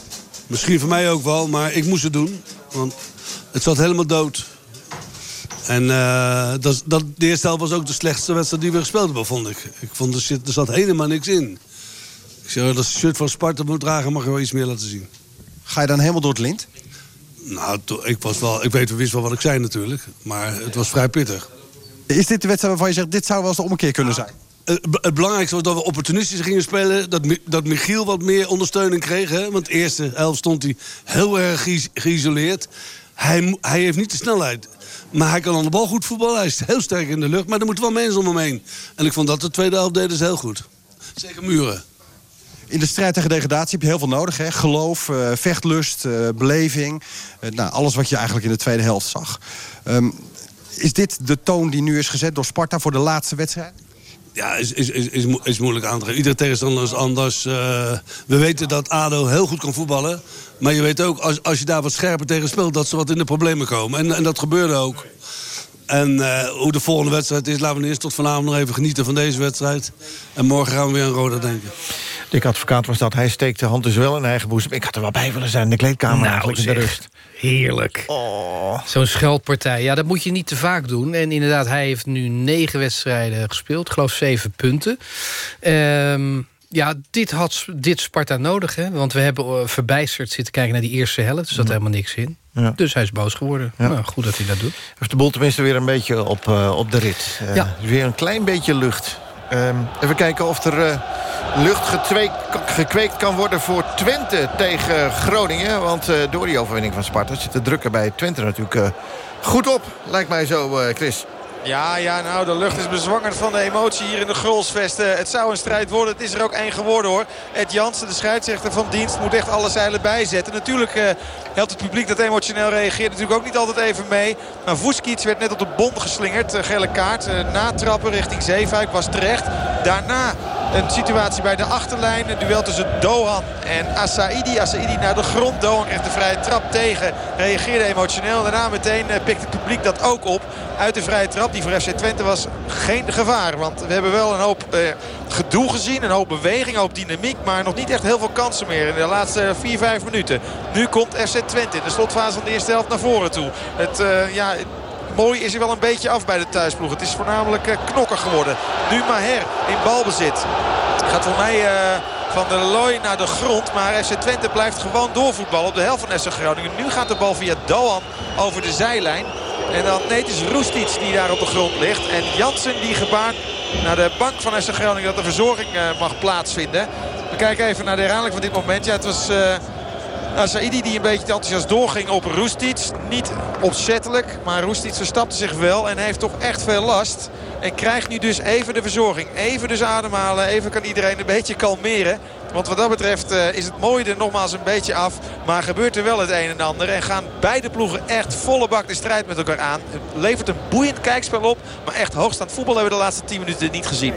Misschien van mij ook wel, maar ik moest het doen. Want het zat helemaal dood. En uh, dat, dat, de eerste helft was ook de slechtste wedstrijd die we gespeeld hebben, vond ik. Ik vond er, zit, er zat helemaal niks in. Ik zeg, dat shirt van Sparta moet dragen, mag je wel iets meer laten zien.
Ga je dan helemaal door het lint?
Nou, ik, was wel, ik weet, wist wel wat ik zei natuurlijk. Maar het was vrij pittig.
Is dit de wedstrijd waarvan je zegt, dit zou wel eens de ommekeer kunnen zijn?
Het belangrijkste was dat we opportunistisch gingen spelen. Dat, dat Michiel wat meer ondersteuning kreeg. Hè? Want de eerste helft stond hij heel erg geïsoleerd. Hij, hij heeft niet de snelheid. Maar hij kan aan de bal goed voetballen. Hij is heel sterk in de lucht. Maar er moeten wel mensen om hem heen. En ik vond dat de tweede helft deden ze heel goed. Zeker Muren.
In de strijd tegen degradatie heb je heel veel nodig. Hè? Geloof, uh, vechtlust, uh, beleving. Uh, nou, alles wat je eigenlijk in de tweede helft zag. Um, is dit de toon die nu is gezet door Sparta voor de laatste wedstrijd?
Ja, is, is, is, is, moeilijk aan te geven. Iedere tegenstander is anders. Uh, we weten dat ADO heel goed kan voetballen. Maar je weet ook, als, als je daar wat scherper tegen speelt... dat ze wat in de problemen komen. En, en dat gebeurde ook. En uh, hoe de volgende wedstrijd is, laten we eerst tot vanavond nog even genieten van deze wedstrijd. En morgen gaan we weer aan Roda denken.
Dick Advocaat was dat. Hij steekt de hand dus wel in eigen boezem. Ik had er wel bij willen zijn in de kleedkamer
nou,
eigenlijk in de rust.
Heerlijk.
Oh.
Zo'n scheldpartij. Ja, dat moet je niet te vaak doen. En inderdaad, hij heeft nu negen wedstrijden gespeeld. Ik geloof zeven punten. Um, ja, dit had dit Sparta nodig. Hè? Want we hebben verbijsterd zitten kijken naar die eerste helft. Er zat helemaal niks in. Ja. Dus hij is boos geworden. Ja. Nou, goed dat hij dat doet.
Heeft de boel tenminste weer een beetje op, uh, op de rit. Uh,
ja.
Weer een klein beetje lucht. Um, even kijken of er uh, lucht gekweekt kan worden voor Twente tegen Groningen. Want door die overwinning van Sparta zit de druk er bij Twente natuurlijk goed op. Lijkt mij zo, Chris.
Ja, ja, nou, de lucht is bezwangerd van de emotie hier in de Grolsvesten. Het zou een strijd worden. Het is er ook één geworden, hoor. Ed Jansen, de scheidsrechter van dienst, moet echt alle zeilen bijzetten. Natuurlijk uh, helpt het publiek dat emotioneel reageert natuurlijk ook niet altijd even mee. Maar Vuskic werd net op de bond geslingerd. Uh, gele kaart. Uh, natrappen richting Zeefuik was terecht. Daarna een situatie bij de achterlijn. Een duel tussen Dohan en Asaidi. Asaidi naar de grond. Dohan kreeg de vrije trap tegen. Reageerde emotioneel. Daarna meteen pikt het publiek dat ook op. Uit de vrije trap. Die voor FC Twente was geen gevaar. Want we hebben wel een hoop eh, gedoe gezien. Een hoop beweging, een hoop dynamiek. Maar nog niet echt heel veel kansen meer in de laatste 4, 5 minuten. Nu komt FC Twente in de slotfase van de eerste helft naar voren toe. Het, uh, ja, mooi is hij wel een beetje af bij de thuisploeg. Het is voornamelijk uh, knokker geworden. Nu Maher in balbezit. Gaat voor mij... Uh, van der Looy naar de grond. Maar FC Twente blijft gewoon doorvoetballen op de helft van SC Groningen. Nu gaat de bal via Doan over de zijlijn. En dan nee, het is Roestic die daar op de grond ligt. En Jansen die gebaart naar de bank van SC Groningen dat de verzorging uh, mag plaatsvinden. We kijken even naar de herhaling van dit moment. Ja, het was... Nou, Saidi die een beetje enthousiast doorging op Roestic. Niet opzettelijk, maar Roestic verstapte zich wel en heeft toch echt veel last. En krijgt nu dus even de verzorging. Even dus ademhalen. Even kan iedereen een beetje kalmeren. Want wat dat betreft uh, is het mooie er nogmaals een beetje af. Maar gebeurt er wel het een en ander. En gaan beide ploegen echt volle bak de strijd met elkaar aan. Het levert een boeiend kijkspel op. Maar echt hoogstaand voetbal hebben we de laatste 10 minuten niet gezien. 0-0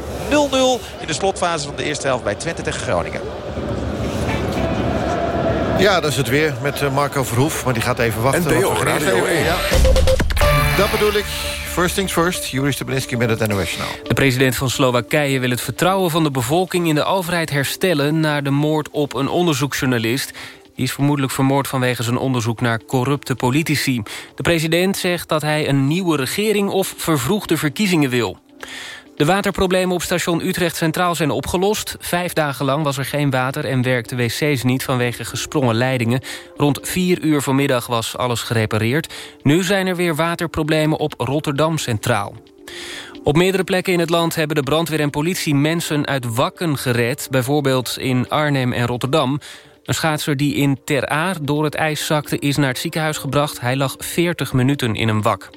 in de slotfase van de eerste helft bij Twente tegen Groningen.
Ja, dat is het weer met eh, Marco Verhoef. Maar die gaat even wachten.
Radio 1.
Ja. Dat bedoel ik. First things first. Juri Stubenski met het NOS
De president van Slowakije wil het vertrouwen van de bevolking... in de overheid herstellen na de moord op een onderzoeksjournalist. Die is vermoedelijk vermoord vanwege zijn onderzoek naar corrupte politici. De president zegt dat hij een nieuwe regering of vervroegde verkiezingen wil. De waterproblemen op station Utrecht Centraal zijn opgelost. Vijf dagen lang was er geen water en werkten wc's niet vanwege gesprongen leidingen. Rond vier uur vanmiddag was alles gerepareerd. Nu zijn er weer waterproblemen op Rotterdam Centraal. Op meerdere plekken in het land hebben de brandweer en politie mensen uit wakken gered. Bijvoorbeeld in Arnhem en Rotterdam. Een schaatser die in Ter Aar door het ijs zakte is naar het ziekenhuis gebracht. Hij lag 40 minuten in een wak.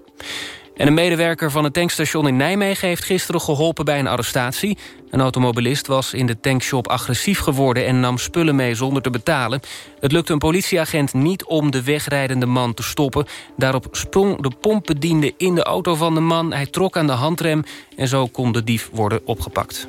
En een medewerker van het tankstation in Nijmegen... heeft gisteren geholpen bij een arrestatie. Een automobilist was in de tankshop agressief geworden... en nam spullen mee zonder te betalen. Het lukte een politieagent niet om de wegrijdende man te stoppen. Daarop sprong de pompbediende in de auto van de man. Hij trok aan de handrem en zo kon de dief worden opgepakt.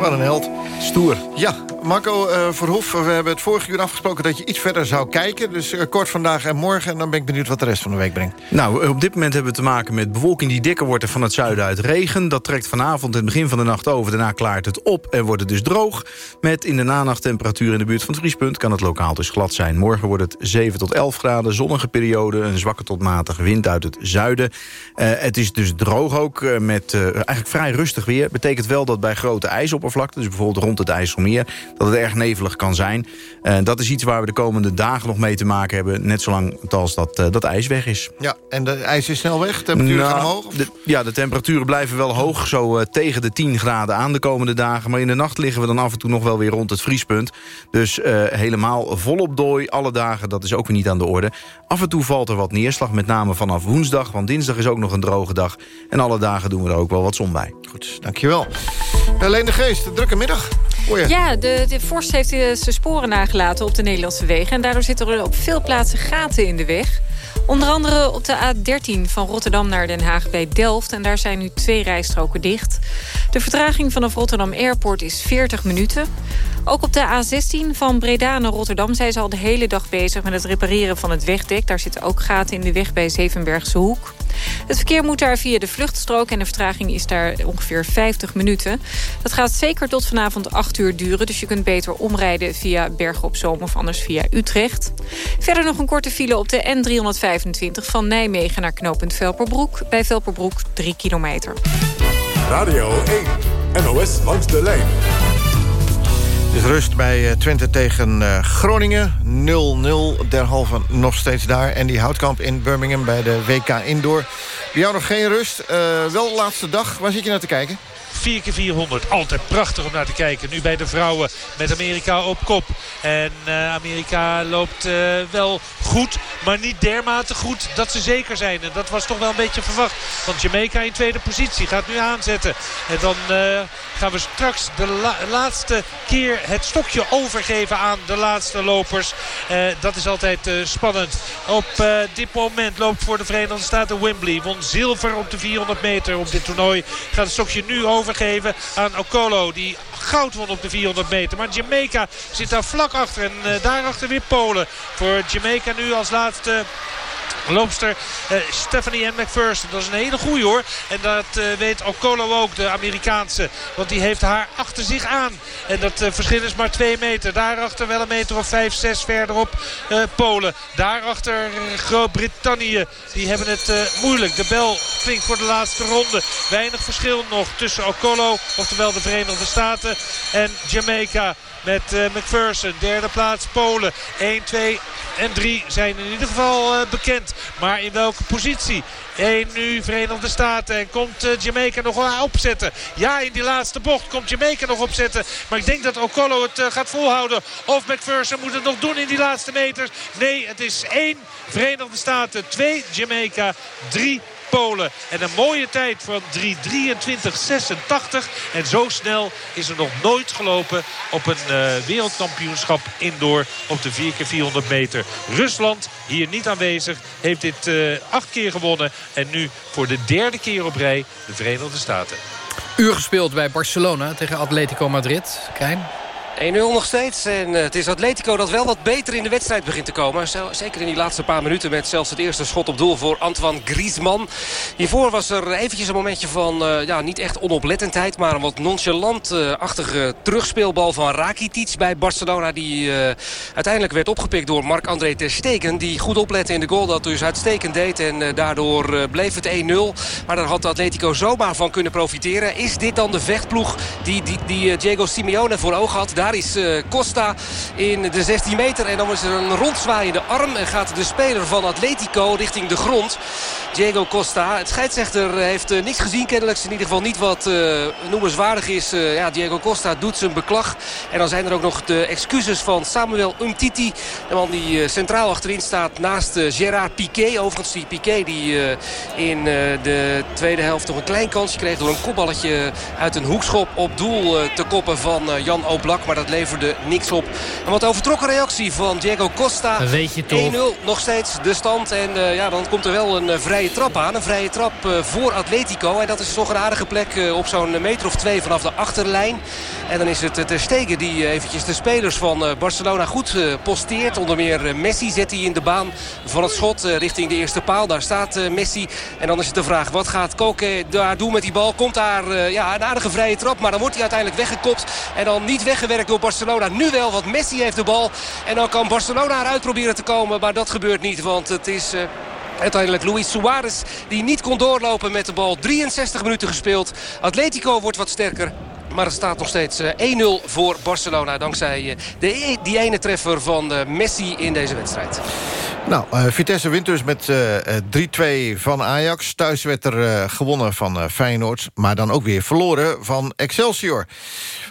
Wat een held.
Stoer.
Ja, Marco uh, Verhoef, we hebben het vorige uur afgesproken... dat je iets verder zou kijken. Dus uh, kort vandaag en morgen. En dan ben ik benieuwd wat de rest van de week brengt.
Nou, op dit moment hebben we te maken met bewolking die dikker wordt... van het zuiden uit regen. Dat trekt vanavond en het begin van de nacht over. Daarna klaart het op en wordt het dus droog. Met in de nanacht temperatuur in de buurt van het vriespunt... kan het lokaal dus glad zijn. Morgen wordt het 7 tot 11 graden, zonnige periode... een zwakke tot matige wind uit het zuiden. Het is dus droog ook, met eigenlijk vrij rustig weer. Betekent wel dat bij grote ijsoppervlakte... dus bijvoorbeeld rond het IJsselmeer dat het erg nevelig kan zijn. Uh, dat is iets waar we de komende dagen nog mee te maken hebben. Net zolang als dat, uh, dat ijs weg is.
Ja, en de ijs is snel weg? Temperaturen nou, gaan omhoog?
De, ja, de temperaturen blijven wel hoog. Zo uh, tegen de 10 graden aan de komende dagen. Maar in de nacht liggen we dan af en toe nog wel weer rond het vriespunt. Dus helemaal volop dooi alle dagen. Dat is ook weer niet aan de orde. Af en toe valt er wat neerslag. Met name vanaf woensdag. Want dinsdag is ook nog een droge dag. En alle dagen doen we er ook wel wat zon bij.
Goed, dankjewel. Alleen de Geest, drukke middag.
Ja, de, de vorst heeft zijn sporen nagelaten op de Nederlandse wegen. En daardoor zitten er op veel plaatsen gaten in de weg. Onder andere op de A13 van Rotterdam naar Den Haag bij Delft. En daar zijn nu twee rijstroken dicht. De vertraging vanaf Rotterdam Airport is 40 minuten. Ook op de A16 van Breda naar Rotterdam zijn ze al de hele dag bezig... met het repareren van het wegdek. Daar zitten ook gaten in de weg bij Zevenbergse Hoek. Het verkeer moet daar via de vluchtstrook... en de vertraging is daar ongeveer 50 minuten. Dat gaat zeker tot vanavond 8 uur duren... dus je kunt beter omrijden via Bergen op Zoom of anders via Utrecht. Verder nog een korte file op de N325 van Nijmegen naar knooppunt Velperbroek. Bij Velperbroek 3 kilometer.
Radio 1, NOS langs de lijn.
Is rust bij eh, Twente tegen uh, Groningen. 0-0, derhalve nog steeds daar. En die houtkamp in Birmingham bij de WK Indoor. Bij jou nog geen rust. Uh, wel laatste dag. Waar zit je naar te kijken?
4 keer 400 Altijd prachtig om naar te kijken. Nu bij de vrouwen met Amerika op kop. En Amerika loopt wel goed. Maar niet dermate goed dat ze zeker zijn. En dat was toch wel een beetje verwacht. Want Jamaica in tweede positie gaat nu aanzetten. En dan gaan we straks de la laatste keer het stokje overgeven aan de laatste lopers. dat is altijd spannend. Op dit moment loopt voor de Verenigde Staten Wembley. Won zilver op de 400 meter op dit toernooi. Gaat het stokje nu over overgeven aan Okolo. Die goud won op de 400 meter. Maar Jamaica zit daar vlak achter. En daarachter weer Polen. Voor Jamaica nu als laatste loopster uh, Stephanie Ann McPherson. Dat is een hele goeie hoor. En dat uh, weet Okolo ook, de Amerikaanse. Want die heeft haar achter zich aan. En dat uh, verschil is maar 2 meter. Daarachter wel een meter of 5, 6 verderop Polen. Daarachter Groot-Brittannië. Die hebben het moeilijk. De bel klinkt voor de laatste ronde. Weinig verschil nog tussen Okolo, oftewel de Verenigde Staten, en Jamaica. Met McPherson, derde plaats Polen. 1, 2 en 3 zijn in ieder geval bekend bekend. Maar in welke positie? 1 nu Verenigde Staten. En komt Jamaica nog wel opzetten? Ja, in die laatste bocht komt Jamaica nog opzetten. Maar ik denk dat Okolo het gaat volhouden. Of McPherson moet het nog doen in die laatste meters. Nee, het is 1 Verenigde Staten, 2 Jamaica, 3 Polen. En een mooie tijd van 3.23.86. En zo snel is er nog nooit gelopen op een uh, wereldkampioenschap indoor op de 4x400 meter. Rusland, hier niet aanwezig, heeft dit uh, acht keer gewonnen. En nu voor de derde keer op rij de Verenigde Staten.
Uur gespeeld bij Barcelona tegen Atletico Madrid. Kijn.
1-0 nog steeds. En eh, het is Atletico dat wel wat beter in de wedstrijd begint te komen. Zeker in die laatste paar minuten met zelfs het eerste schot op doel voor Antoine Griezmann. Hiervoor was er eventjes een momentje van, uh, ja, niet echt onoplettendheid... maar een wat nonchalant-achtige terugspeelbal van Rakitic bij Barcelona... die uh, uiteindelijk werd opgepikt door Marc-André Ter Stegen... die goed oplette in de goal, dat dus uitstekend deed. En daardoor bleef het 1-0. Maar daar had Atletico zomaar van kunnen profiteren. Is dit dan de vechtploeg die, die, die Diego Simeone voor ogen had? Daar is uh, Costa in de 16 meter. En dan is er een rondzwaaiende arm. En gaat de speler van Atletico richting de grond. Diego Costa. Het scheidsrechter heeft uh, niks gezien. Kennelijk in ieder geval niet wat noemenswaardig is. ja, Diego Costa doet zijn beklag. En dan zijn er ook nog de excuses van Samuel Umtiti. De man die centraal achterin staat naast Gerard Piqué. Overigens die Piqué die in de tweede helft toch een klein kansje kreeg... door een kopballetje uit een hoekschop op doel te koppen van Jan Oblak. Maar dat leverde niks op. Een wat overtrokken reactie van Diego Costa. 1-0 nog steeds de stand. En uh, ja, dan komt er wel een uh, vrije trap aan. Een vrije trap uh, voor Atletico. En dat is toch een aardige plek op zo'n meter of twee vanaf de achterlijn. En dan is het Ter Stegen die eventjes de spelers van Barcelona goed posteert. Onder meer Messi zet hij in de baan van het schot richting de eerste paal. Daar staat Messi. En dan is het de vraag, wat gaat Koke daar doen met die bal? Komt daar ja, een aardige vrije trap. Maar dan wordt hij uiteindelijk weggekopt. En dan niet weggewerkt door Barcelona. Nu wel, want Messi heeft de bal. En dan kan Barcelona eruit proberen te komen. Maar dat gebeurt niet, want het is... Uh, Uiteindelijk Luis Suarez die niet kon doorlopen met de bal. 63 minuten gespeeld. Atletico wordt wat sterker. Maar het staat nog steeds 1-0 voor Barcelona. Dankzij de, die ene treffer van Messi in deze wedstrijd.
Nou, uh, Vitesse wint dus met uh, 3-2 van Ajax. Thuis werd er uh, gewonnen van Feyenoord. Maar dan ook weer verloren van Excelsior.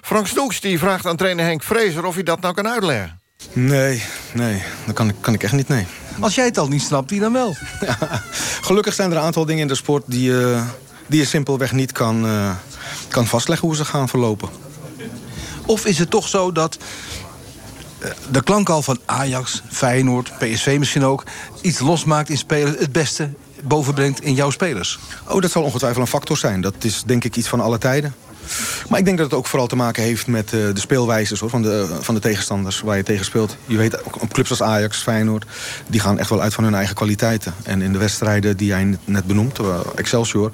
Frank Snoeks die vraagt aan trainer Henk Vrezer... of hij dat nou kan uitleggen.
Nee, nee, dat kan, kan ik echt niet, nee.
Als jij het al niet snapt, wie dan wel?
Ja, gelukkig zijn er een aantal dingen in de sport... die, die je simpelweg niet kan, kan vastleggen hoe ze gaan verlopen.
Of is het toch zo dat de klank van Ajax, Feyenoord, PSV misschien ook... iets losmaakt in spelers, het beste bovenbrengt in jouw spelers?
Oh, dat zal ongetwijfeld een factor zijn. Dat is denk ik iets van alle tijden. Maar ik denk dat het ook vooral te maken heeft met uh, de speelwijzes hoor, van, de, van de tegenstanders waar je tegen speelt. Je weet, op clubs als Ajax, Feyenoord, die gaan echt wel uit van hun eigen kwaliteiten. En in de wedstrijden die jij net benoemt, uh, Excelsior,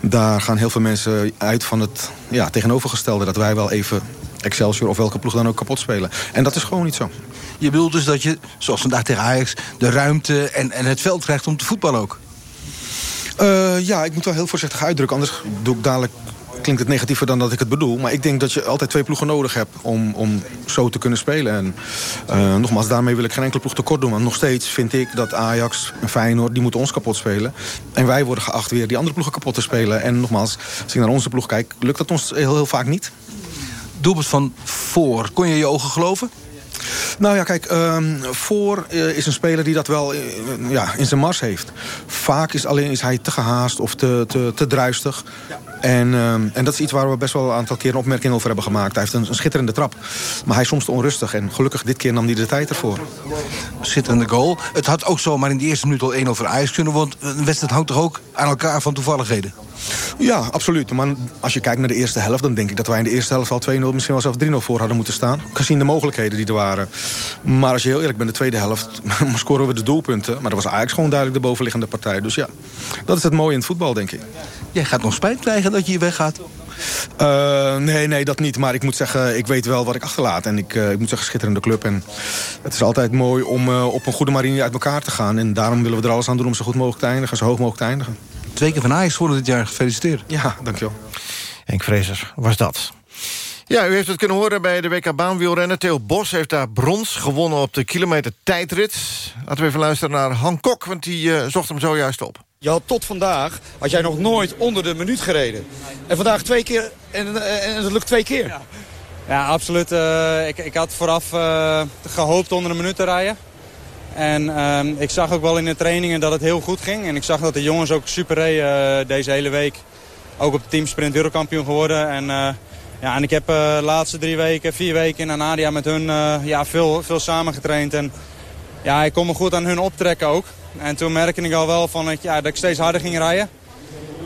daar gaan heel veel mensen uit van het ja, tegenovergestelde. Dat wij wel even Excelsior of welke ploeg dan ook kapot spelen. En dat is gewoon niet zo.
Je bedoelt dus dat je, zoals vandaag tegen Ajax... de ruimte en, en het veld krijgt om te voetballen ook?
Uh, ja, ik moet wel heel voorzichtig uitdrukken. Anders doe ik dadelijk klinkt het negatiever dan dat ik het bedoel. Maar ik denk dat je altijd twee ploegen nodig hebt om, om zo te kunnen spelen. En uh, nogmaals, daarmee wil ik geen enkele ploeg tekort doen. Want nog steeds vind ik dat Ajax en Feyenoord, die moeten ons kapot spelen. En wij worden geacht weer die andere ploegen kapot te spelen. En nogmaals, als ik naar onze ploeg kijk, lukt dat ons heel, heel vaak niet
doelpunt van voor. Kon je je ogen geloven?
Nou ja, kijk, um, voor uh, is een speler die dat wel uh, ja, in zijn mars heeft. Vaak is alleen is hij te gehaast of te, te, te druistig. En, um, en dat is iets waar we best wel een aantal keer een opmerking over hebben gemaakt. Hij heeft een, een schitterende trap. Maar hij is soms te onrustig. En gelukkig dit keer nam hij de tijd ervoor.
Schitterende goal. Het had ook zomaar in de eerste minuut al 1 over Ajax kunnen. Want een wedstrijd hangt toch ook aan elkaar van toevalligheden?
Ja, absoluut. Maar als je kijkt naar de eerste helft... dan denk ik dat wij in de eerste helft al 2-0, misschien wel zelfs 3-0 voor hadden moeten staan. Gezien de mogelijkheden die er waren. Maar als je heel eerlijk bent, de tweede helft scoren we de doelpunten. Maar dat was Ajax gewoon duidelijk de bovenliggende partij. Dus ja, dat is het mooie in het voetbal, denk ik.
Jij gaat nog spijt krijgen dat je hier weggaat?
Uh, nee, nee, dat niet. Maar ik moet zeggen, ik weet wel wat ik achterlaat. En ik, uh, ik moet zeggen, schitterende club. En het is altijd mooi om uh, op een goede manier uit elkaar te gaan. En daarom willen we er alles aan doen om zo goed mogelijk te eindigen. Zo hoog mogelijk te eindigen.
Twee keer van Ajax worden dit jaar. Gefeliciteerd.
Ja, dankjewel.
Henk Vrezer was dat. Ja, u heeft het kunnen horen bij de WK baanwielrennen. Theo Bos heeft daar brons gewonnen op de kilometer tijdrit. Laten we even luisteren naar Han Kok, want die uh, zocht hem zojuist op.
Je had tot vandaag, had jij nog nooit onder de minuut gereden. En vandaag twee keer, en, en het lukt twee keer.
Ja, ja absoluut. Uh, ik, ik had vooraf uh, gehoopt onder de minuut te rijden. En uh, ik zag ook wel in de trainingen dat het heel goed ging. En ik zag dat de jongens ook super reden deze hele week. Ook op teamsprint wereldkampioen geworden. En, ja, en ik heb de laatste drie weken, vier weken in Anadia met hun ja, veel, veel samengetraind. En ja, ik kon me goed aan hun optrekken ook. En toen merkte ik al wel van, ja, dat ik steeds harder ging rijden.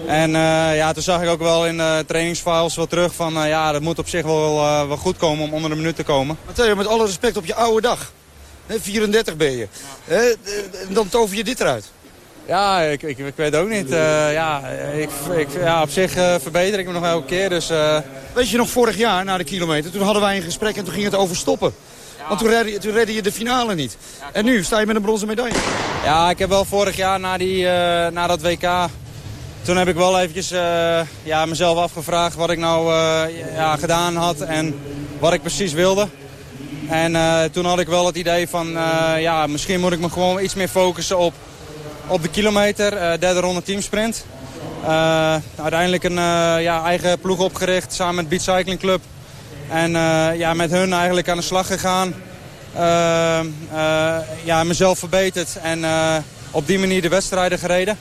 En ja, toen zag ik ook wel in de trainingsfiles terug van... Ja, dat moet op zich wel, wel goed komen om onder de minuut te komen.
Matteo, met alle respect op je oude dag. 34 ben je. En dan tover je dit eruit.
Ja, ik, ik, ik weet ook niet. ja, ik, ik, ja, op zich verbeter ik me nog elke keer. Dus,
Weet je nog, vorig jaar na de kilometer, toen hadden wij een gesprek en toen ging het over stoppen. Want toen redde, toen redde je de finale niet. En nu sta je met een bronzen medaille.
Ja, ik heb wel vorig jaar na, die, na dat WK... Toen heb ik wel eventjes ja, mezelf afgevraagd wat ik nou ja, gedaan had en wat ik precies wilde. En toen had ik wel het idee van, ja, misschien moet ik me gewoon iets meer focussen op, op de kilometer. derde ronde teamsprint. uiteindelijk een ja, eigen ploeg opgericht samen met Beat Cycling Club. En uh, ja, met hun eigenlijk aan de slag gegaan. Uh, uh, ja, mezelf verbeterd en op die manier de wedstrijden gereden.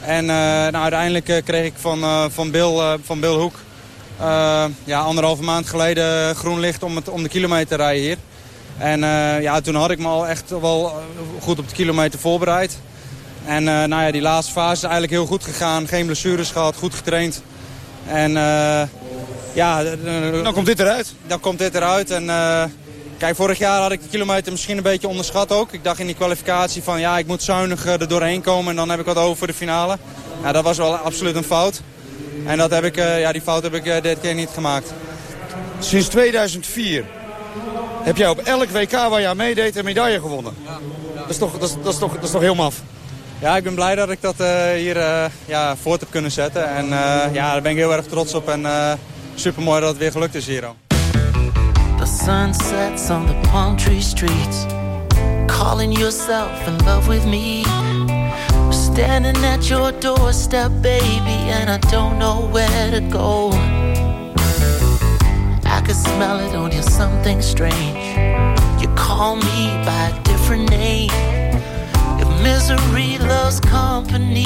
En nou, uiteindelijk kreeg ik van, van, Bill, van Bill Hoek ja, anderhalve maand geleden groen licht om, het, om de kilometer te rijden hier. En ja, toen had ik me al echt wel goed op de kilometer voorbereid. En nou ja, die laatste fase is eigenlijk heel goed gegaan. Geen blessures gehad, goed getraind. En ja,
dan komt dit eruit.
Dan komt dit eruit. En, kijk, vorig jaar had ik de kilometer misschien een beetje onderschat ook. Ik dacht in die kwalificatie van ja, ik moet zuinig er doorheen komen en dan heb ik wat over voor de finale. Ja, dat was wel absoluut een fout. En dat heb ik, uh, ja, die fout heb ik uh, dit keer niet gemaakt.
Sinds 2004 heb jij op elk WK waar je aan meedeed een medaille gewonnen. Ja, ja. Dat, is toch, dat, is, dat, is toch, dat is toch heel maf?
Ja, ik ben blij dat ik dat hier ja, voort heb kunnen zetten. En ja, daar ben ik heel erg trots op. En, super mooi dat het weer gelukt is hier. The sun sets on the palm tree streets Calling yourself in love with me Standing at your doorstep, baby And I don't know where to go. I can smell it on you, something strange. You call me by a different name. If misery loves company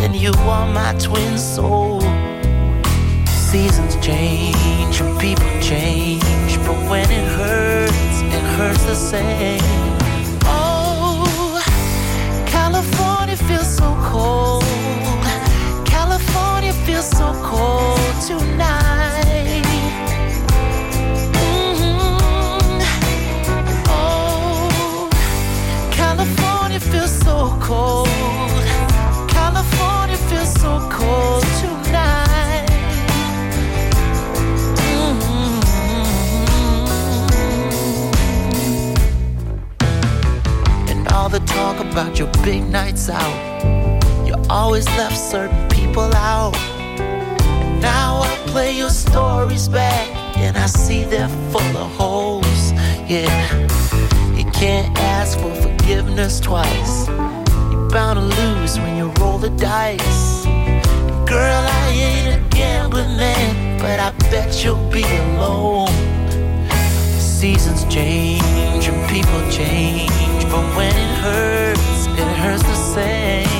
Then you are my twin soul. Seasons change and people change, but when it hurts, it hurts the same. California feels so cold. California feels so cold tonight. Mm-hmm. Oh, California feels so cold. California feels so cold tonight. The talk about your big nights out. You always left certain people out. And now I play your stories back, and I see they're full of holes. Yeah, you can't ask for forgiveness twice. You're bound to lose when you roll the dice. Girl, I ain't a gambling man, but I bet you'll be alone. Seasons change and people change but when it hurts, it hurts the same.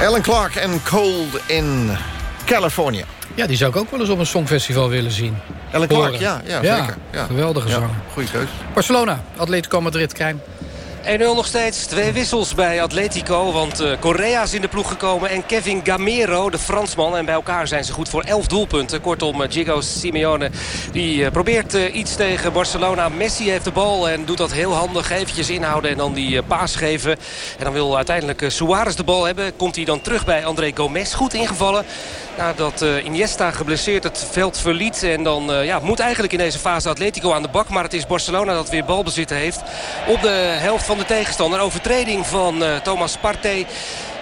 Alan Clark en Cold in California.
Ja, die zou ik ook wel eens op een songfestival willen zien.
Alan Clark, ja, ja, zeker. Ja.
geweldige
Ja,
zanger.
Goeie keus.
Barcelona, Atletico Madrid, Krijn.
1-0 nog steeds. Twee wissels bij Atletico. Want eh, Correa is in de ploeg gekomen. En Kevin Gamero, de Fransman. En bij elkaar zijn ze goed voor 11 doelpunten. Kortom, eh, Gigo Simeone die eh, probeert iets tegen Barcelona. Messi heeft de bal en doet dat heel handig. Eventjes inhouden en dan die paas geven. En dan wil uiteindelijk Suarez de bal hebben. Komt hij dan terug bij André Gomez. Goed ingevallen. Nadat eh, Iniesta geblesseerd het veld verliet. En dan eh, ja, moet eigenlijk in deze fase Atletico aan de bak. Maar het is Barcelona dat weer balbezit heeft. Op de helft van de tegenstander. Overtreding van eh, Thomas Partey.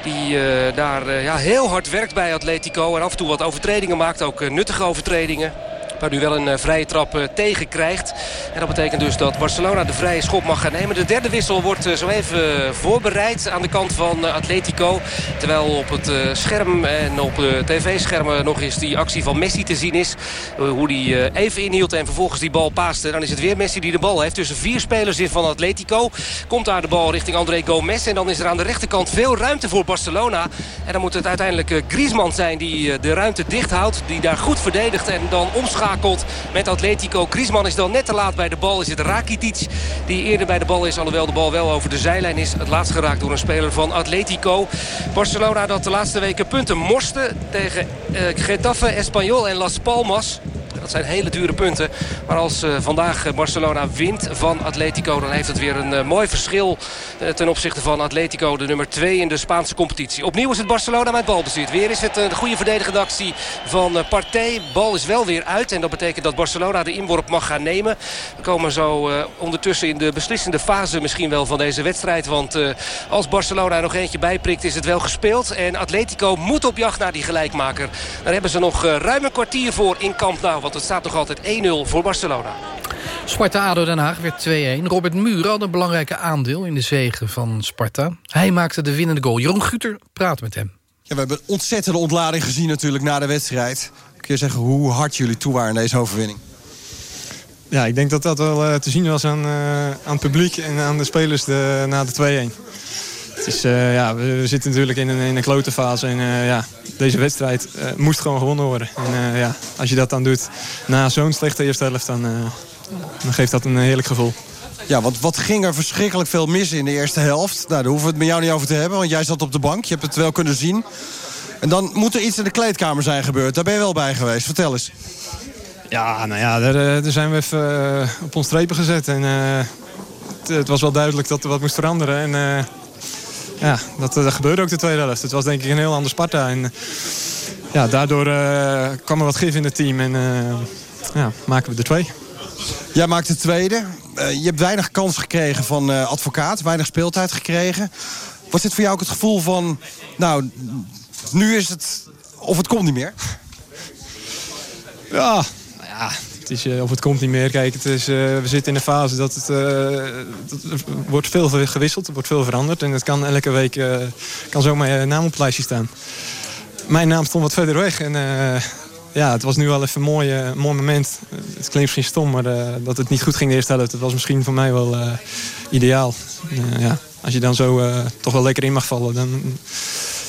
Die daar ja, heel hard werkt bij Atletico. En af en toe wat overtredingen maakt. Ook nuttige overtredingen. Maar nu wel een eh, vrije trap eh, tegen krijgt. En dat betekent dus dat Barcelona de vrije schop mag gaan nemen. De derde wissel wordt eh, zo even voorbereid aan de kant van Atletico. Terwijl op het scherm en op de tv-schermen nog eens die actie van Messi te zien is. Hoe die even inhield en vervolgens die bal paaste. Dan is het weer Messi die de bal heeft. Tussen vier spelers in van Atletico. Komt daar de bal richting André Gomez. En dan is er aan de rechterkant veel ruimte voor Barcelona. En dan moet het uiteindelijk Griezmann zijn die de ruimte dicht houdt. Die daar goed verdedigt en dan omschakelt met Atletico. Griezmann is dan net te laat bij de bal. Is het Rakitic die eerder bij de bal is. Alhoewel de bal wel over de zijlijn is. Het laatst geraakt door een speler van Atletico. Barcelona dat de laatste weken punten morste tegen eh, Getafe, Espanyol en Las Palmas. Dat zijn hele dure punten. Maar als eh, vandaag eh, Barcelona wint van Atletico... dan heeft het weer een eh, mooi verschil ten opzichte van Atletico. De nummer 2 in de Spaanse competitie. Opnieuw is het Barcelona met balbezit. Weer is het een goede verdedigende actie van Partey. Bal is wel weer uit. En dat betekent dat Barcelona de inworp mag gaan nemen. We komen zo ondertussen in de beslissende fase misschien wel van deze wedstrijd. Want als Barcelona nog eentje bij prikt is het wel gespeeld. En Atletico moet op jacht naar die gelijkmaker. Daar hebben ze nog ruim een kwartier voor in Camp Nou. Want het staat nog altijd 1-0 voor Barcelona.
Sparta-ADO Den Haag werd 2-1. Robert Muur had een belangrijke aandeel in de zegen van Sparta. Hij maakte de winnende goal. Jeroen Guter praat met hem.
Ja, we hebben een ontzettende ontlading gezien natuurlijk na de wedstrijd. Kun je zeggen hoe hard jullie toe waren in deze overwinning?
Ja, ik denk dat dat wel eh, te zien was aan, eh, aan het publiek en aan de spelers de, na de 2-1. Het is, eh, ja, we, we zitten natuurlijk in een, in een klote fase. En eh, ja, deze wedstrijd eh, moest gewoon gewonnen worden. En ja, als je dat dan doet na zo'n slechte eerste helft, dan, dan geeft dat een heerlijk gevoel.
Ja, want wat ging er verschrikkelijk veel mis in de eerste helft? Nou, daar hoeven we het met jou niet over te hebben, want jij zat op de bank. Je hebt het wel kunnen zien. En dan moet er iets in de kleedkamer zijn gebeurd. Daar ben je wel bij geweest. Vertel eens.
Ja, nou ja, daar, daar zijn we even op ons strepen gezet. En het, het was wel duidelijk dat er wat moest veranderen. En ja, dat, dat gebeurde ook de tweede helft. Het was denk ik een heel ander Sparta. En ja, daardoor eh, kwam er wat gif in het team. En eh, ja, maken we er twee.
Jij maakt de tweede. Eh, je hebt weinig kans gekregen van eh, advocaat. Weinig speeltijd gekregen. Was dit voor jou ook het gevoel van... Nou, nu is het... Of het komt niet meer?
Ja, nou ja, eh, of het komt niet meer. Kijk, het is, eh, we zitten in een fase dat het... eh, er wordt veel gewisseld, er wordt veel veranderd. En het kan elke week kan zomaar je naam op het lijstje staan. Mijn naam stond wat verder weg. En ja, het was nu wel even een mooi, mooi moment. Het klinkt misschien stom, maar dat het niet goed ging de eerste helft... dat was misschien voor mij wel ideaal. Ja, als je dan zo toch wel lekker in mag vallen, dan,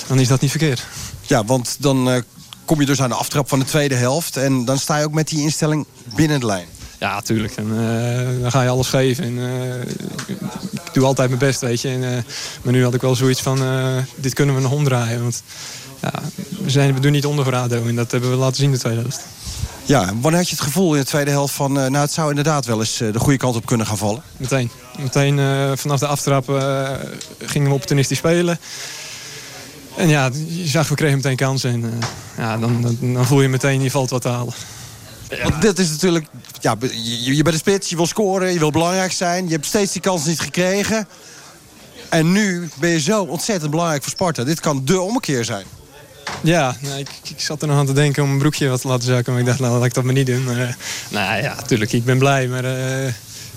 dan is dat niet verkeerd.
Ja, want dan kom je dus aan de aftrap van de tweede helft. En dan sta je ook met die instelling binnen de lijn.
Ja, tuurlijk. En, eh, dan ga je alles geven. En, eh, ik, doe altijd mijn best, weet je. En, eh, maar nu had ik wel zoiets van, dit kunnen we nog omdraaien. Want ja, we, zijn, we doen niet onder voor ADO. En dat hebben we laten zien de tweede helft.
Ja, wanneer had je het gevoel in de tweede helft van... nou, het zou inderdaad wel eens de goede kant op kunnen gaan vallen?
Meteen. Meteen vanaf de aftrap gingen we opportunistisch spelen. En ja, je zag, we kregen meteen kansen. En eh, ja, dan, dan, dan voel je meteen, je valt wat te halen.
Want dit is natuurlijk... Ja, je, je bent een spits, je wil scoren, je wil belangrijk zijn. Je hebt steeds die kans niet gekregen. En nu ben je zo ontzettend belangrijk voor Sparta. Dit kan dé ommekeer zijn.
Ja, nou, ik, ik zat er nog aan te denken om mijn broekje wat te laten zakken. Maar ik dacht, nou, laat ik dat maar niet doen. Maar, eh, nou ja, natuurlijk, ik ben blij. Maar eh,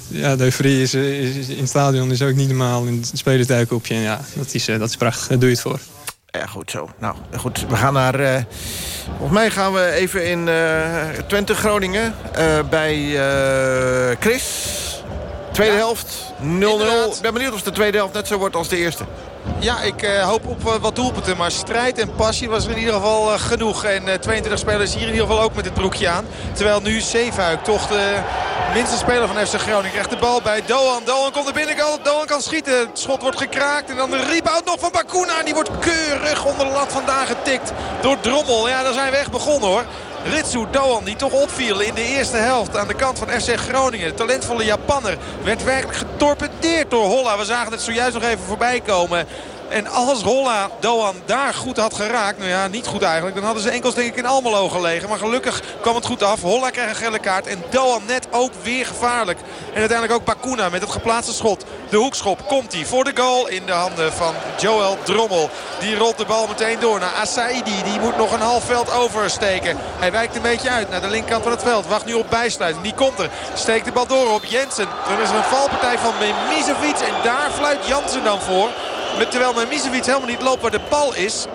ja, de euforie is, is- in het stadion is ook niet normaal. In het op je. En ja, dat is, dat is prachtig. Daar doe je het voor.
Ja, goed zo. Nou, goed. We gaan naar... eh, volgens mij gaan we even in eh Twente, Groningen. eh, bij Chris. Tweede helft, 0-0. Ik ben benieuwd of de tweede helft net zo wordt als de eerste.
Ja, ik uh, hoop op uh, wat doelpunten. Maar strijd en passie was er in ieder geval uh, genoeg. En 22 spelers hier in ieder geval ook met het broekje aan. Terwijl nu Zeefuik, toch de minste speler van FC Groningen, krijgt de bal bij Doan. Doan komt er binnen, Doan kan schieten. Het schot wordt gekraakt. En dan de rebound nog van Bakuna. Die wordt keurig onder de lat vandaan getikt door Drommel. Ja, daar zijn we echt begonnen hoor. Ritsu Doan die toch opviel in de eerste helft aan de kant van FC Groningen. De talentvolle Japanner werd werkelijk getorpedeerd door Holla. We zagen het zojuist nog even voorbij komen. En als Holla Doan daar goed had geraakt, nou ja, niet goed eigenlijk... dan hadden ze enkels denk ik in Almelo gelegen. Maar gelukkig kwam het goed af. Holla krijgt een gele kaart en Doan net ook weer gevaarlijk. En uiteindelijk ook Bakuna met het geplaatste schot. De hoekschop komt hij voor de goal in de handen van Joel Drommel. Die rolt de bal meteen door naar Asaidi. Die moet nog een half veld oversteken. Hij wijkt een beetje uit naar de linkerkant van het veld. Wacht nu op bijsluiting. Die komt er. Steekt de bal door op Jensen. Dan is er een valpartij van Mimicevic. En daar fluit Jansen dan voor. Terwijl Mimicevic helemaal niet loopt waar de bal is.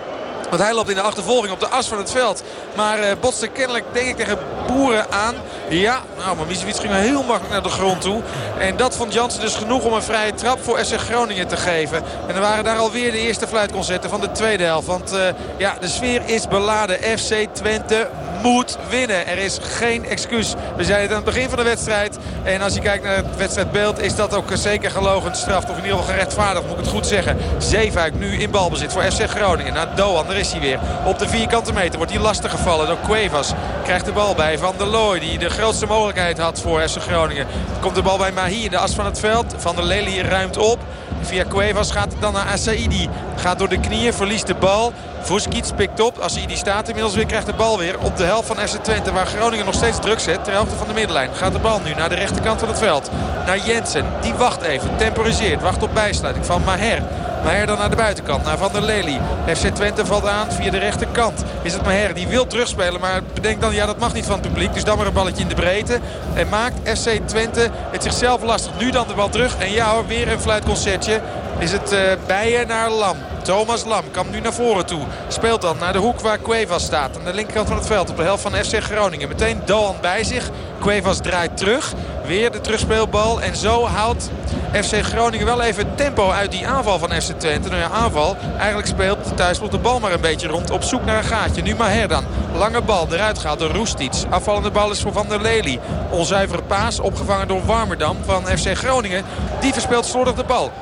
Want hij loopt in de achtervolging op de as van het veld. Maar uh, botste kennelijk denk ik tegen Boeren aan. Ja, nou, maar Misevic ging heel makkelijk naar de grond toe. En dat vond Jansen dus genoeg om een vrije trap voor SC Groningen te geven. En er waren daar alweer de eerste fluitconcerten van de tweede helft. Want uh, ja, de sfeer is beladen. FC Twente moet winnen. Er is geen excuus. We zeiden het aan het begin van de wedstrijd. En als je kijkt naar het wedstrijdbeeld is dat ook zeker gelogen straf. Of in ieder geval gerechtvaardigd, moet ik het goed zeggen. Zeefuik nu in balbezit voor FC Groningen. Naar Doan, daar is hij weer. Op de vierkante meter wordt hij lastig gevallen door Cuevas. Krijgt de bal bij Van der Looy. Die de grootste mogelijkheid had voor FC Groningen. Komt de bal bij Mahi in de as van het veld. Van der Lely ruimt op. Via Cuevas gaat het dan naar Asaidi. Gaat door de knieën, verliest de bal. Vuskic pikt op. Asaidi staat inmiddels weer, krijgt de bal weer op de helft van FC Twente. Waar Groningen nog steeds druk zet. Ter hoogte van de middenlijn. Gaat de bal nu naar de rechterkant van het veld. Naar Jensen. Die wacht even. Temporiseert. Wacht op bijsluiting van Maher. Maher dan naar de buitenkant, naar Van der Lely. FC Twente valt aan via de rechterkant. Is het Maher, die wil terugspelen, maar bedenkt dan, ja dat mag niet van het publiek. Dus dan maar een balletje in de breedte. En maakt FC Twente het zichzelf lastig. Nu dan de bal terug. En ja hoor, weer een fluitconcertje. Is het uh, Bijen naar Lam. Thomas Lam kan nu naar voren toe. Speelt dan naar de hoek waar Cuevas staat. Aan de linkerkant van het veld op de helft van FC Groningen. Meteen Doan bij zich. Cuevas draait terug. Weer de terugspeelbal. En zo houdt FC Groningen wel even tempo uit die aanval van FC Twente. Nou ja, aanval. Eigenlijk speelt de de bal maar een beetje rond. Op zoek naar een gaatje. Nu Maher dan. Lange bal eruit gaat door Roestic. Afvallende bal is voor Van der Lely. Onzuivere paas opgevangen door Warmerdam van FC Groningen. Die verspeelt slordig de bal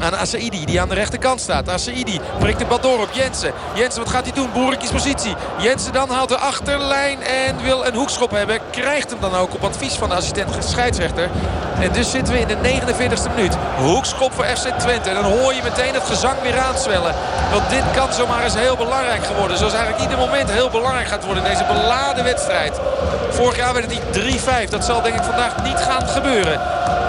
aan Asaidi die aan de rechterkant staat. Asaidi prikt de bal door op Jensen. Jensen, wat gaat hij doen? Boerikjes positie. Jensen dan haalt de achterlijn en wil een hoekschop hebben. Krijgt hem dan ook op advies van de assistent scheidsrechter. En dus zitten we in de 49e minuut. Hoekschop voor FC Twente. En dan hoor je meteen het gezang weer aanswellen. Want dit kan zomaar eens heel belangrijk geworden. Zoals eigenlijk ieder moment heel belangrijk gaat worden in deze beladen wedstrijd. Vorig jaar werd het die 3-5. Dat zal denk ik vandaag niet gaan gebeuren.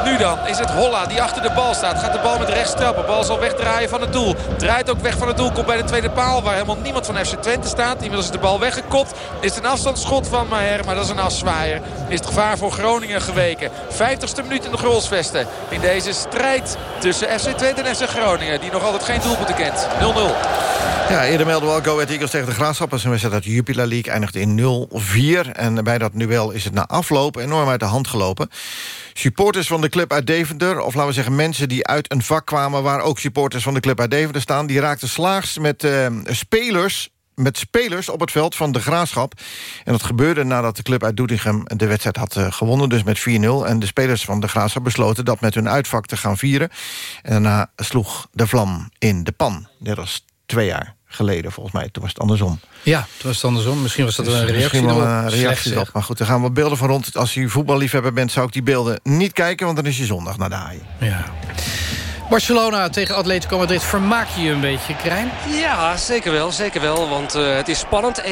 Nu dan is het Holla die achter de bal staat. Gaat de bal met rechts trappen. Bal zal wegdraaien van het doel. Draait ook weg van het doel. Komt bij de tweede paal waar helemaal niemand van FC Twente staat. Inmiddels is de bal weggekopt. Is een afstandsschot van Maher. Maar dat is een afzwaaier. Is het gevaar voor Groningen geweken. 50ste minuut in de Grolsvesten. In deze strijd tussen FC Twente en FC Groningen. Die nog altijd geen doelpunten kent. 0-0.
Ja, eerder melden we al Go Ahead Eagles tegen de Graafschap. Een wedstrijd uit de Jupiler League eindigt in 0-4. En bij dat duel is het na afloop enorm uit de hand gelopen. Supporters van de club uit Deventer, of laten we zeggen mensen die uit een vak kwamen... waar ook supporters van de club uit Deventer staan... die raakten slaags met uh, spelers met spelers op het veld van de Graafschap. En dat gebeurde nadat de club uit Doetinchem de wedstrijd had uh, gewonnen, dus met 4-0. En de spelers van de Graafschap besloten dat met hun uitvak te gaan vieren. En daarna sloeg de vlam in de pan. Dat was twee jaar geleden, volgens mij. Toen was het andersom.
Ja, toen was het andersom. Misschien was dat
dus
een reactie,
wel een reactie op. Maar goed, er gaan wat beelden van rond. Als je voetballiefhebber bent, zou ik die beelden niet kijken... want dan is je zondag naar de haaien.
Ja. Barcelona tegen Atletico Madrid. Vermaak je je een beetje, Krijn?
Ja, zeker wel. Zeker wel want uh, het is spannend. 1-0.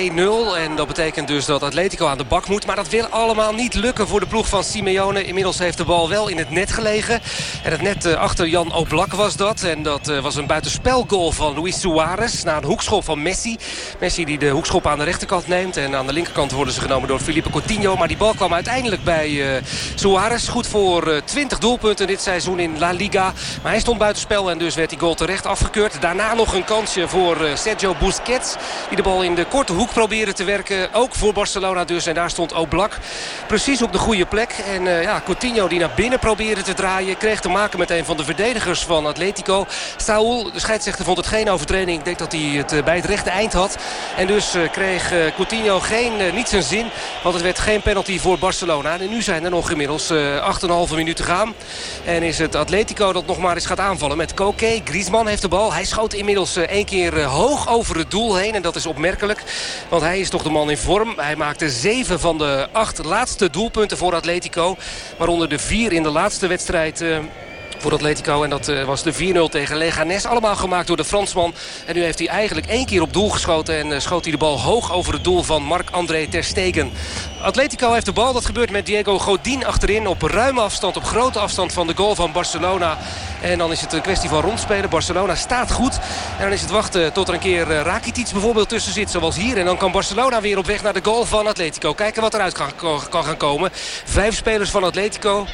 En dat betekent dus dat Atletico aan de bak moet. Maar dat wil allemaal niet lukken voor de ploeg van Simeone. Inmiddels heeft de bal wel in het net gelegen. En het net uh, achter Jan Oblak was dat. En dat uh, was een buitenspelgoal van Luis Suarez. Na een hoekschop van Messi. Messi die de hoekschop aan de rechterkant neemt. En aan de linkerkant worden ze genomen door Felipe Coutinho. Maar die bal kwam uiteindelijk bij Suarez. Goed voor 20 doelpunten dit seizoen in La Liga. Maar hij stond buitenspel en dus werd die goal terecht afgekeurd. Daarna nog een kansje voor Sergio Busquets. Die de bal in de korte hoek probeerde te werken. Ook voor Barcelona dus. En daar stond Oblak precies op de goede plek. En ja, Coutinho die naar binnen probeerde te draaien. Kreeg te maken met een van de verdedigers van Atletico. Saúl, de scheidsrechter, vond het geen overtreding. Ik denk dat hij het bij het rechte eind had. En dus kreeg Coutinho geen, niet zijn zin. Want het werd geen penalty voor Barcelona. En nu zijn er nog inmiddels 8,5 minuten gaan. En is het Atletico dat nog maar eens gaat aanvallen met Koke. Griezmann heeft de bal. Hij schoot inmiddels één keer hoog over het doel heen. En dat is opmerkelijk. Want hij is toch de man in vorm. Hij maakte zeven van de acht laatste doelpunten voor Atletico. Waaronder de vier in de laatste wedstrijd voor Atletico. En dat uh, was de 4-0 tegen Leganes. Allemaal gemaakt door de Fransman. En nu heeft hij eigenlijk één keer op doel geschoten. En uh, schoot hij de bal hoog over het doel van Marc-André Ter Stegen. Atletico heeft de bal. Dat gebeurt met Diego Godin achterin. Op ruime afstand, op grote afstand van de goal van Barcelona. En dan is het een kwestie van rondspelen. Barcelona staat goed. En dan is het wachten tot er een keer uh, Rakitic bijvoorbeeld tussen zit. Zoals hier. En dan kan Barcelona weer op weg naar de goal van Atletico. Kijken wat eruit kan, kan gaan komen. Vijf spelers van Atletico.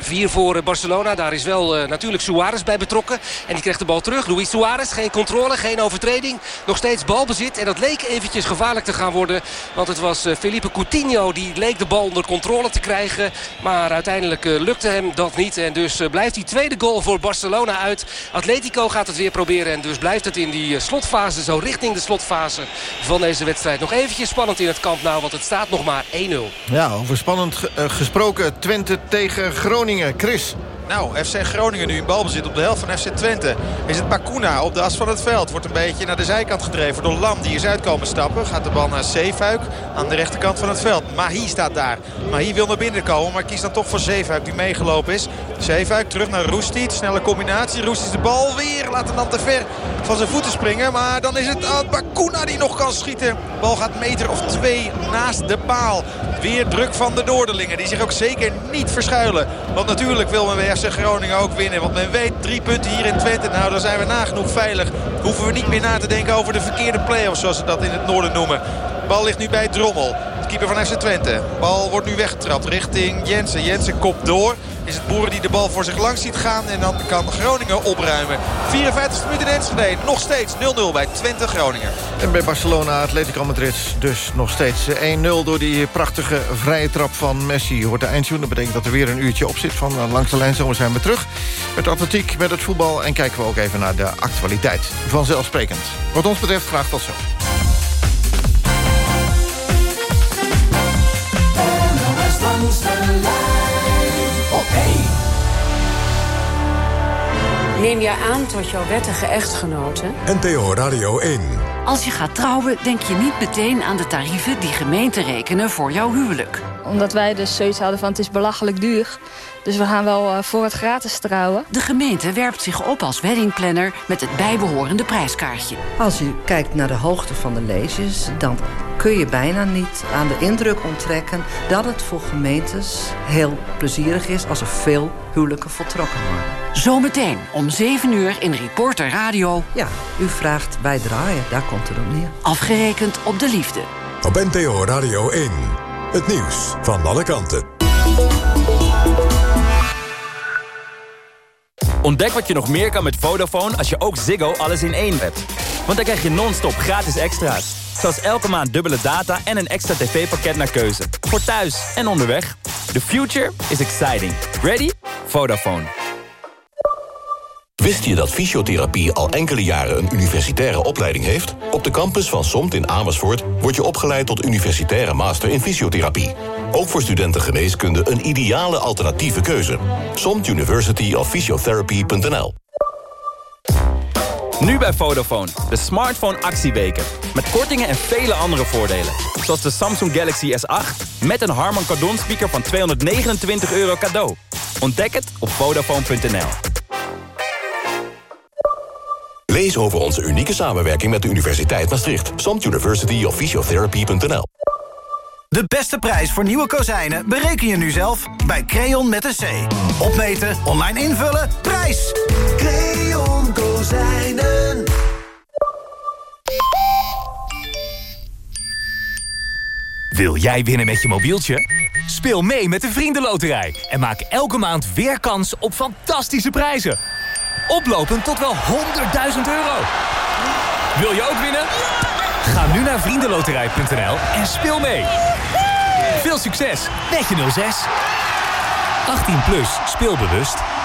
Vier voor Barcelona. Daar is wel uh, natuurlijk Suarez bij betrokken. En die krijgt de bal terug. Luis Suarez, geen controle, geen overtreding. Nog steeds balbezit. En dat leek eventjes gevaarlijk te gaan worden. Want het was uh, Felipe Coutinho die leek de bal onder controle te krijgen. Maar uiteindelijk lukte hem dat niet. En dus blijft die tweede goal voor Barcelona uit. Atletico gaat het weer proberen. En dus blijft het in die slotfase, zo richting de slotfase van deze wedstrijd. Nog eventjes spannend in het kamp nou, want het staat nog maar 1-0.
Ja, over spannend gesproken. Twente tegen Groningen. Chris.
Nou, FC Groningen nu in balbezit op de helft van FC Twente. Is het Bakuna op de as van het veld. Wordt een beetje naar de zijkant gedreven door Lam. Die is uit komen stappen. Gaat de bal naar Zeefuik aan de rechterkant van het veld. Mahi staat daar. Mahi wil naar binnen komen. Maar kiest dan toch voor Zeefuik die meegelopen is. Zeefuik terug naar Roestic. Snelle combinatie. Roestic de bal weer. Laat hem dan te ver van zijn voeten springen. Maar dan is het Bakuna die nog kan schieten. De bal gaat meter of twee naast de paal. Weer druk van de Noorderlingen. Die zich ook zeker niet verschuilen. Want natuurlijk wil men weer FC Groningen ook winnen. Want men weet drie punten hier in Twente. Nou, dan zijn we nagenoeg veilig. Hoeven we niet meer na te denken over de verkeerde play-offs. Zoals ze dat in het noorden noemen. Bal ligt nu bij Drommel. De keeper van FC Twente. Bal wordt nu weggetrapt richting Jensen. Jensen kopt door. Is het Boeren die de bal voor zich langs ziet gaan. En dan kan Groningen opruimen. 54 minuten in Enschede. Nog steeds 0-0 bij Twente Groningen.
En bij Barcelona, Atletico Madrid dus nog steeds 1-0... door die prachtige vrije trap van Messi. Hoort de eindtune. Dat betekent dat er weer een uurtje op zit van langs de lijn. Zomer zijn we terug met de atletiek, met het voetbal... en kijken we ook even naar de actualiteit. Vanzelfsprekend. Wat ons betreft graag tot zo.
Neem jij aan tot jouw wettige echtgenote?
NPO Radio 1.
Als je gaat trouwen, denk je niet meteen aan de tarieven die gemeenten rekenen voor jouw huwelijk.
Omdat wij dus zoiets hadden van het is belachelijk duur. Dus we gaan wel uh, voor het gratis trouwen.
De gemeente werpt zich op als weddingplanner met het bijbehorende prijskaartje.
Als u kijkt naar de hoogte van de leesjes, dan kun je bijna niet aan de indruk onttrekken... dat het voor gemeentes heel plezierig is als er veel huwelijken voltrokken worden.
Zometeen om 7 uur in Reporter Radio.
Ja, u vraagt wij draaien, daar komt het op neer.
Afgerekend op de liefde.
Op NPO Radio 1. Het nieuws van alle kanten.
Ontdek wat je nog meer kan met Vodafone als je ook Ziggo alles in één hebt. Want dan krijg je non-stop gratis extra's. Zoals elke maand dubbele data en een extra tv-pakket naar keuze. Voor thuis en onderweg. The future is exciting. Ready? Vodafone.
Wist je dat fysiotherapie al enkele jaren een universitaire opleiding heeft? Op de campus van SOMT in Amersfoort word je opgeleid tot universitaire master in fysiotherapie. Ook voor studenten geneeskunde een ideale alternatieve keuze. SOMT University of Physiotherapy.nl
Nu bij Vodafone, de smartphone actieweken. Met kortingen en vele andere voordelen. Zoals de Samsung Galaxy S8 met een Harman Kardon speaker van 229 euro cadeau. Ontdek het op Vodafone.nl.
Lees over onze unieke samenwerking met de Universiteit Maastricht. Samt University of Physiotherapy.nl
De beste prijs voor nieuwe kozijnen bereken je nu zelf bij Creon met een C. Opmeten, online invullen, prijs!
Creon Kozijnen.
Wil jij winnen met je mobieltje? Speel mee met de Vriendenloterij en maak elke maand weer kans op fantastische prijzen. Oplopend tot wel 100.000 euro. Wil je ook winnen? Ga nu naar vriendenloterij.nl en speel mee. Veel succes met je 06. 18 plus, speelbewust.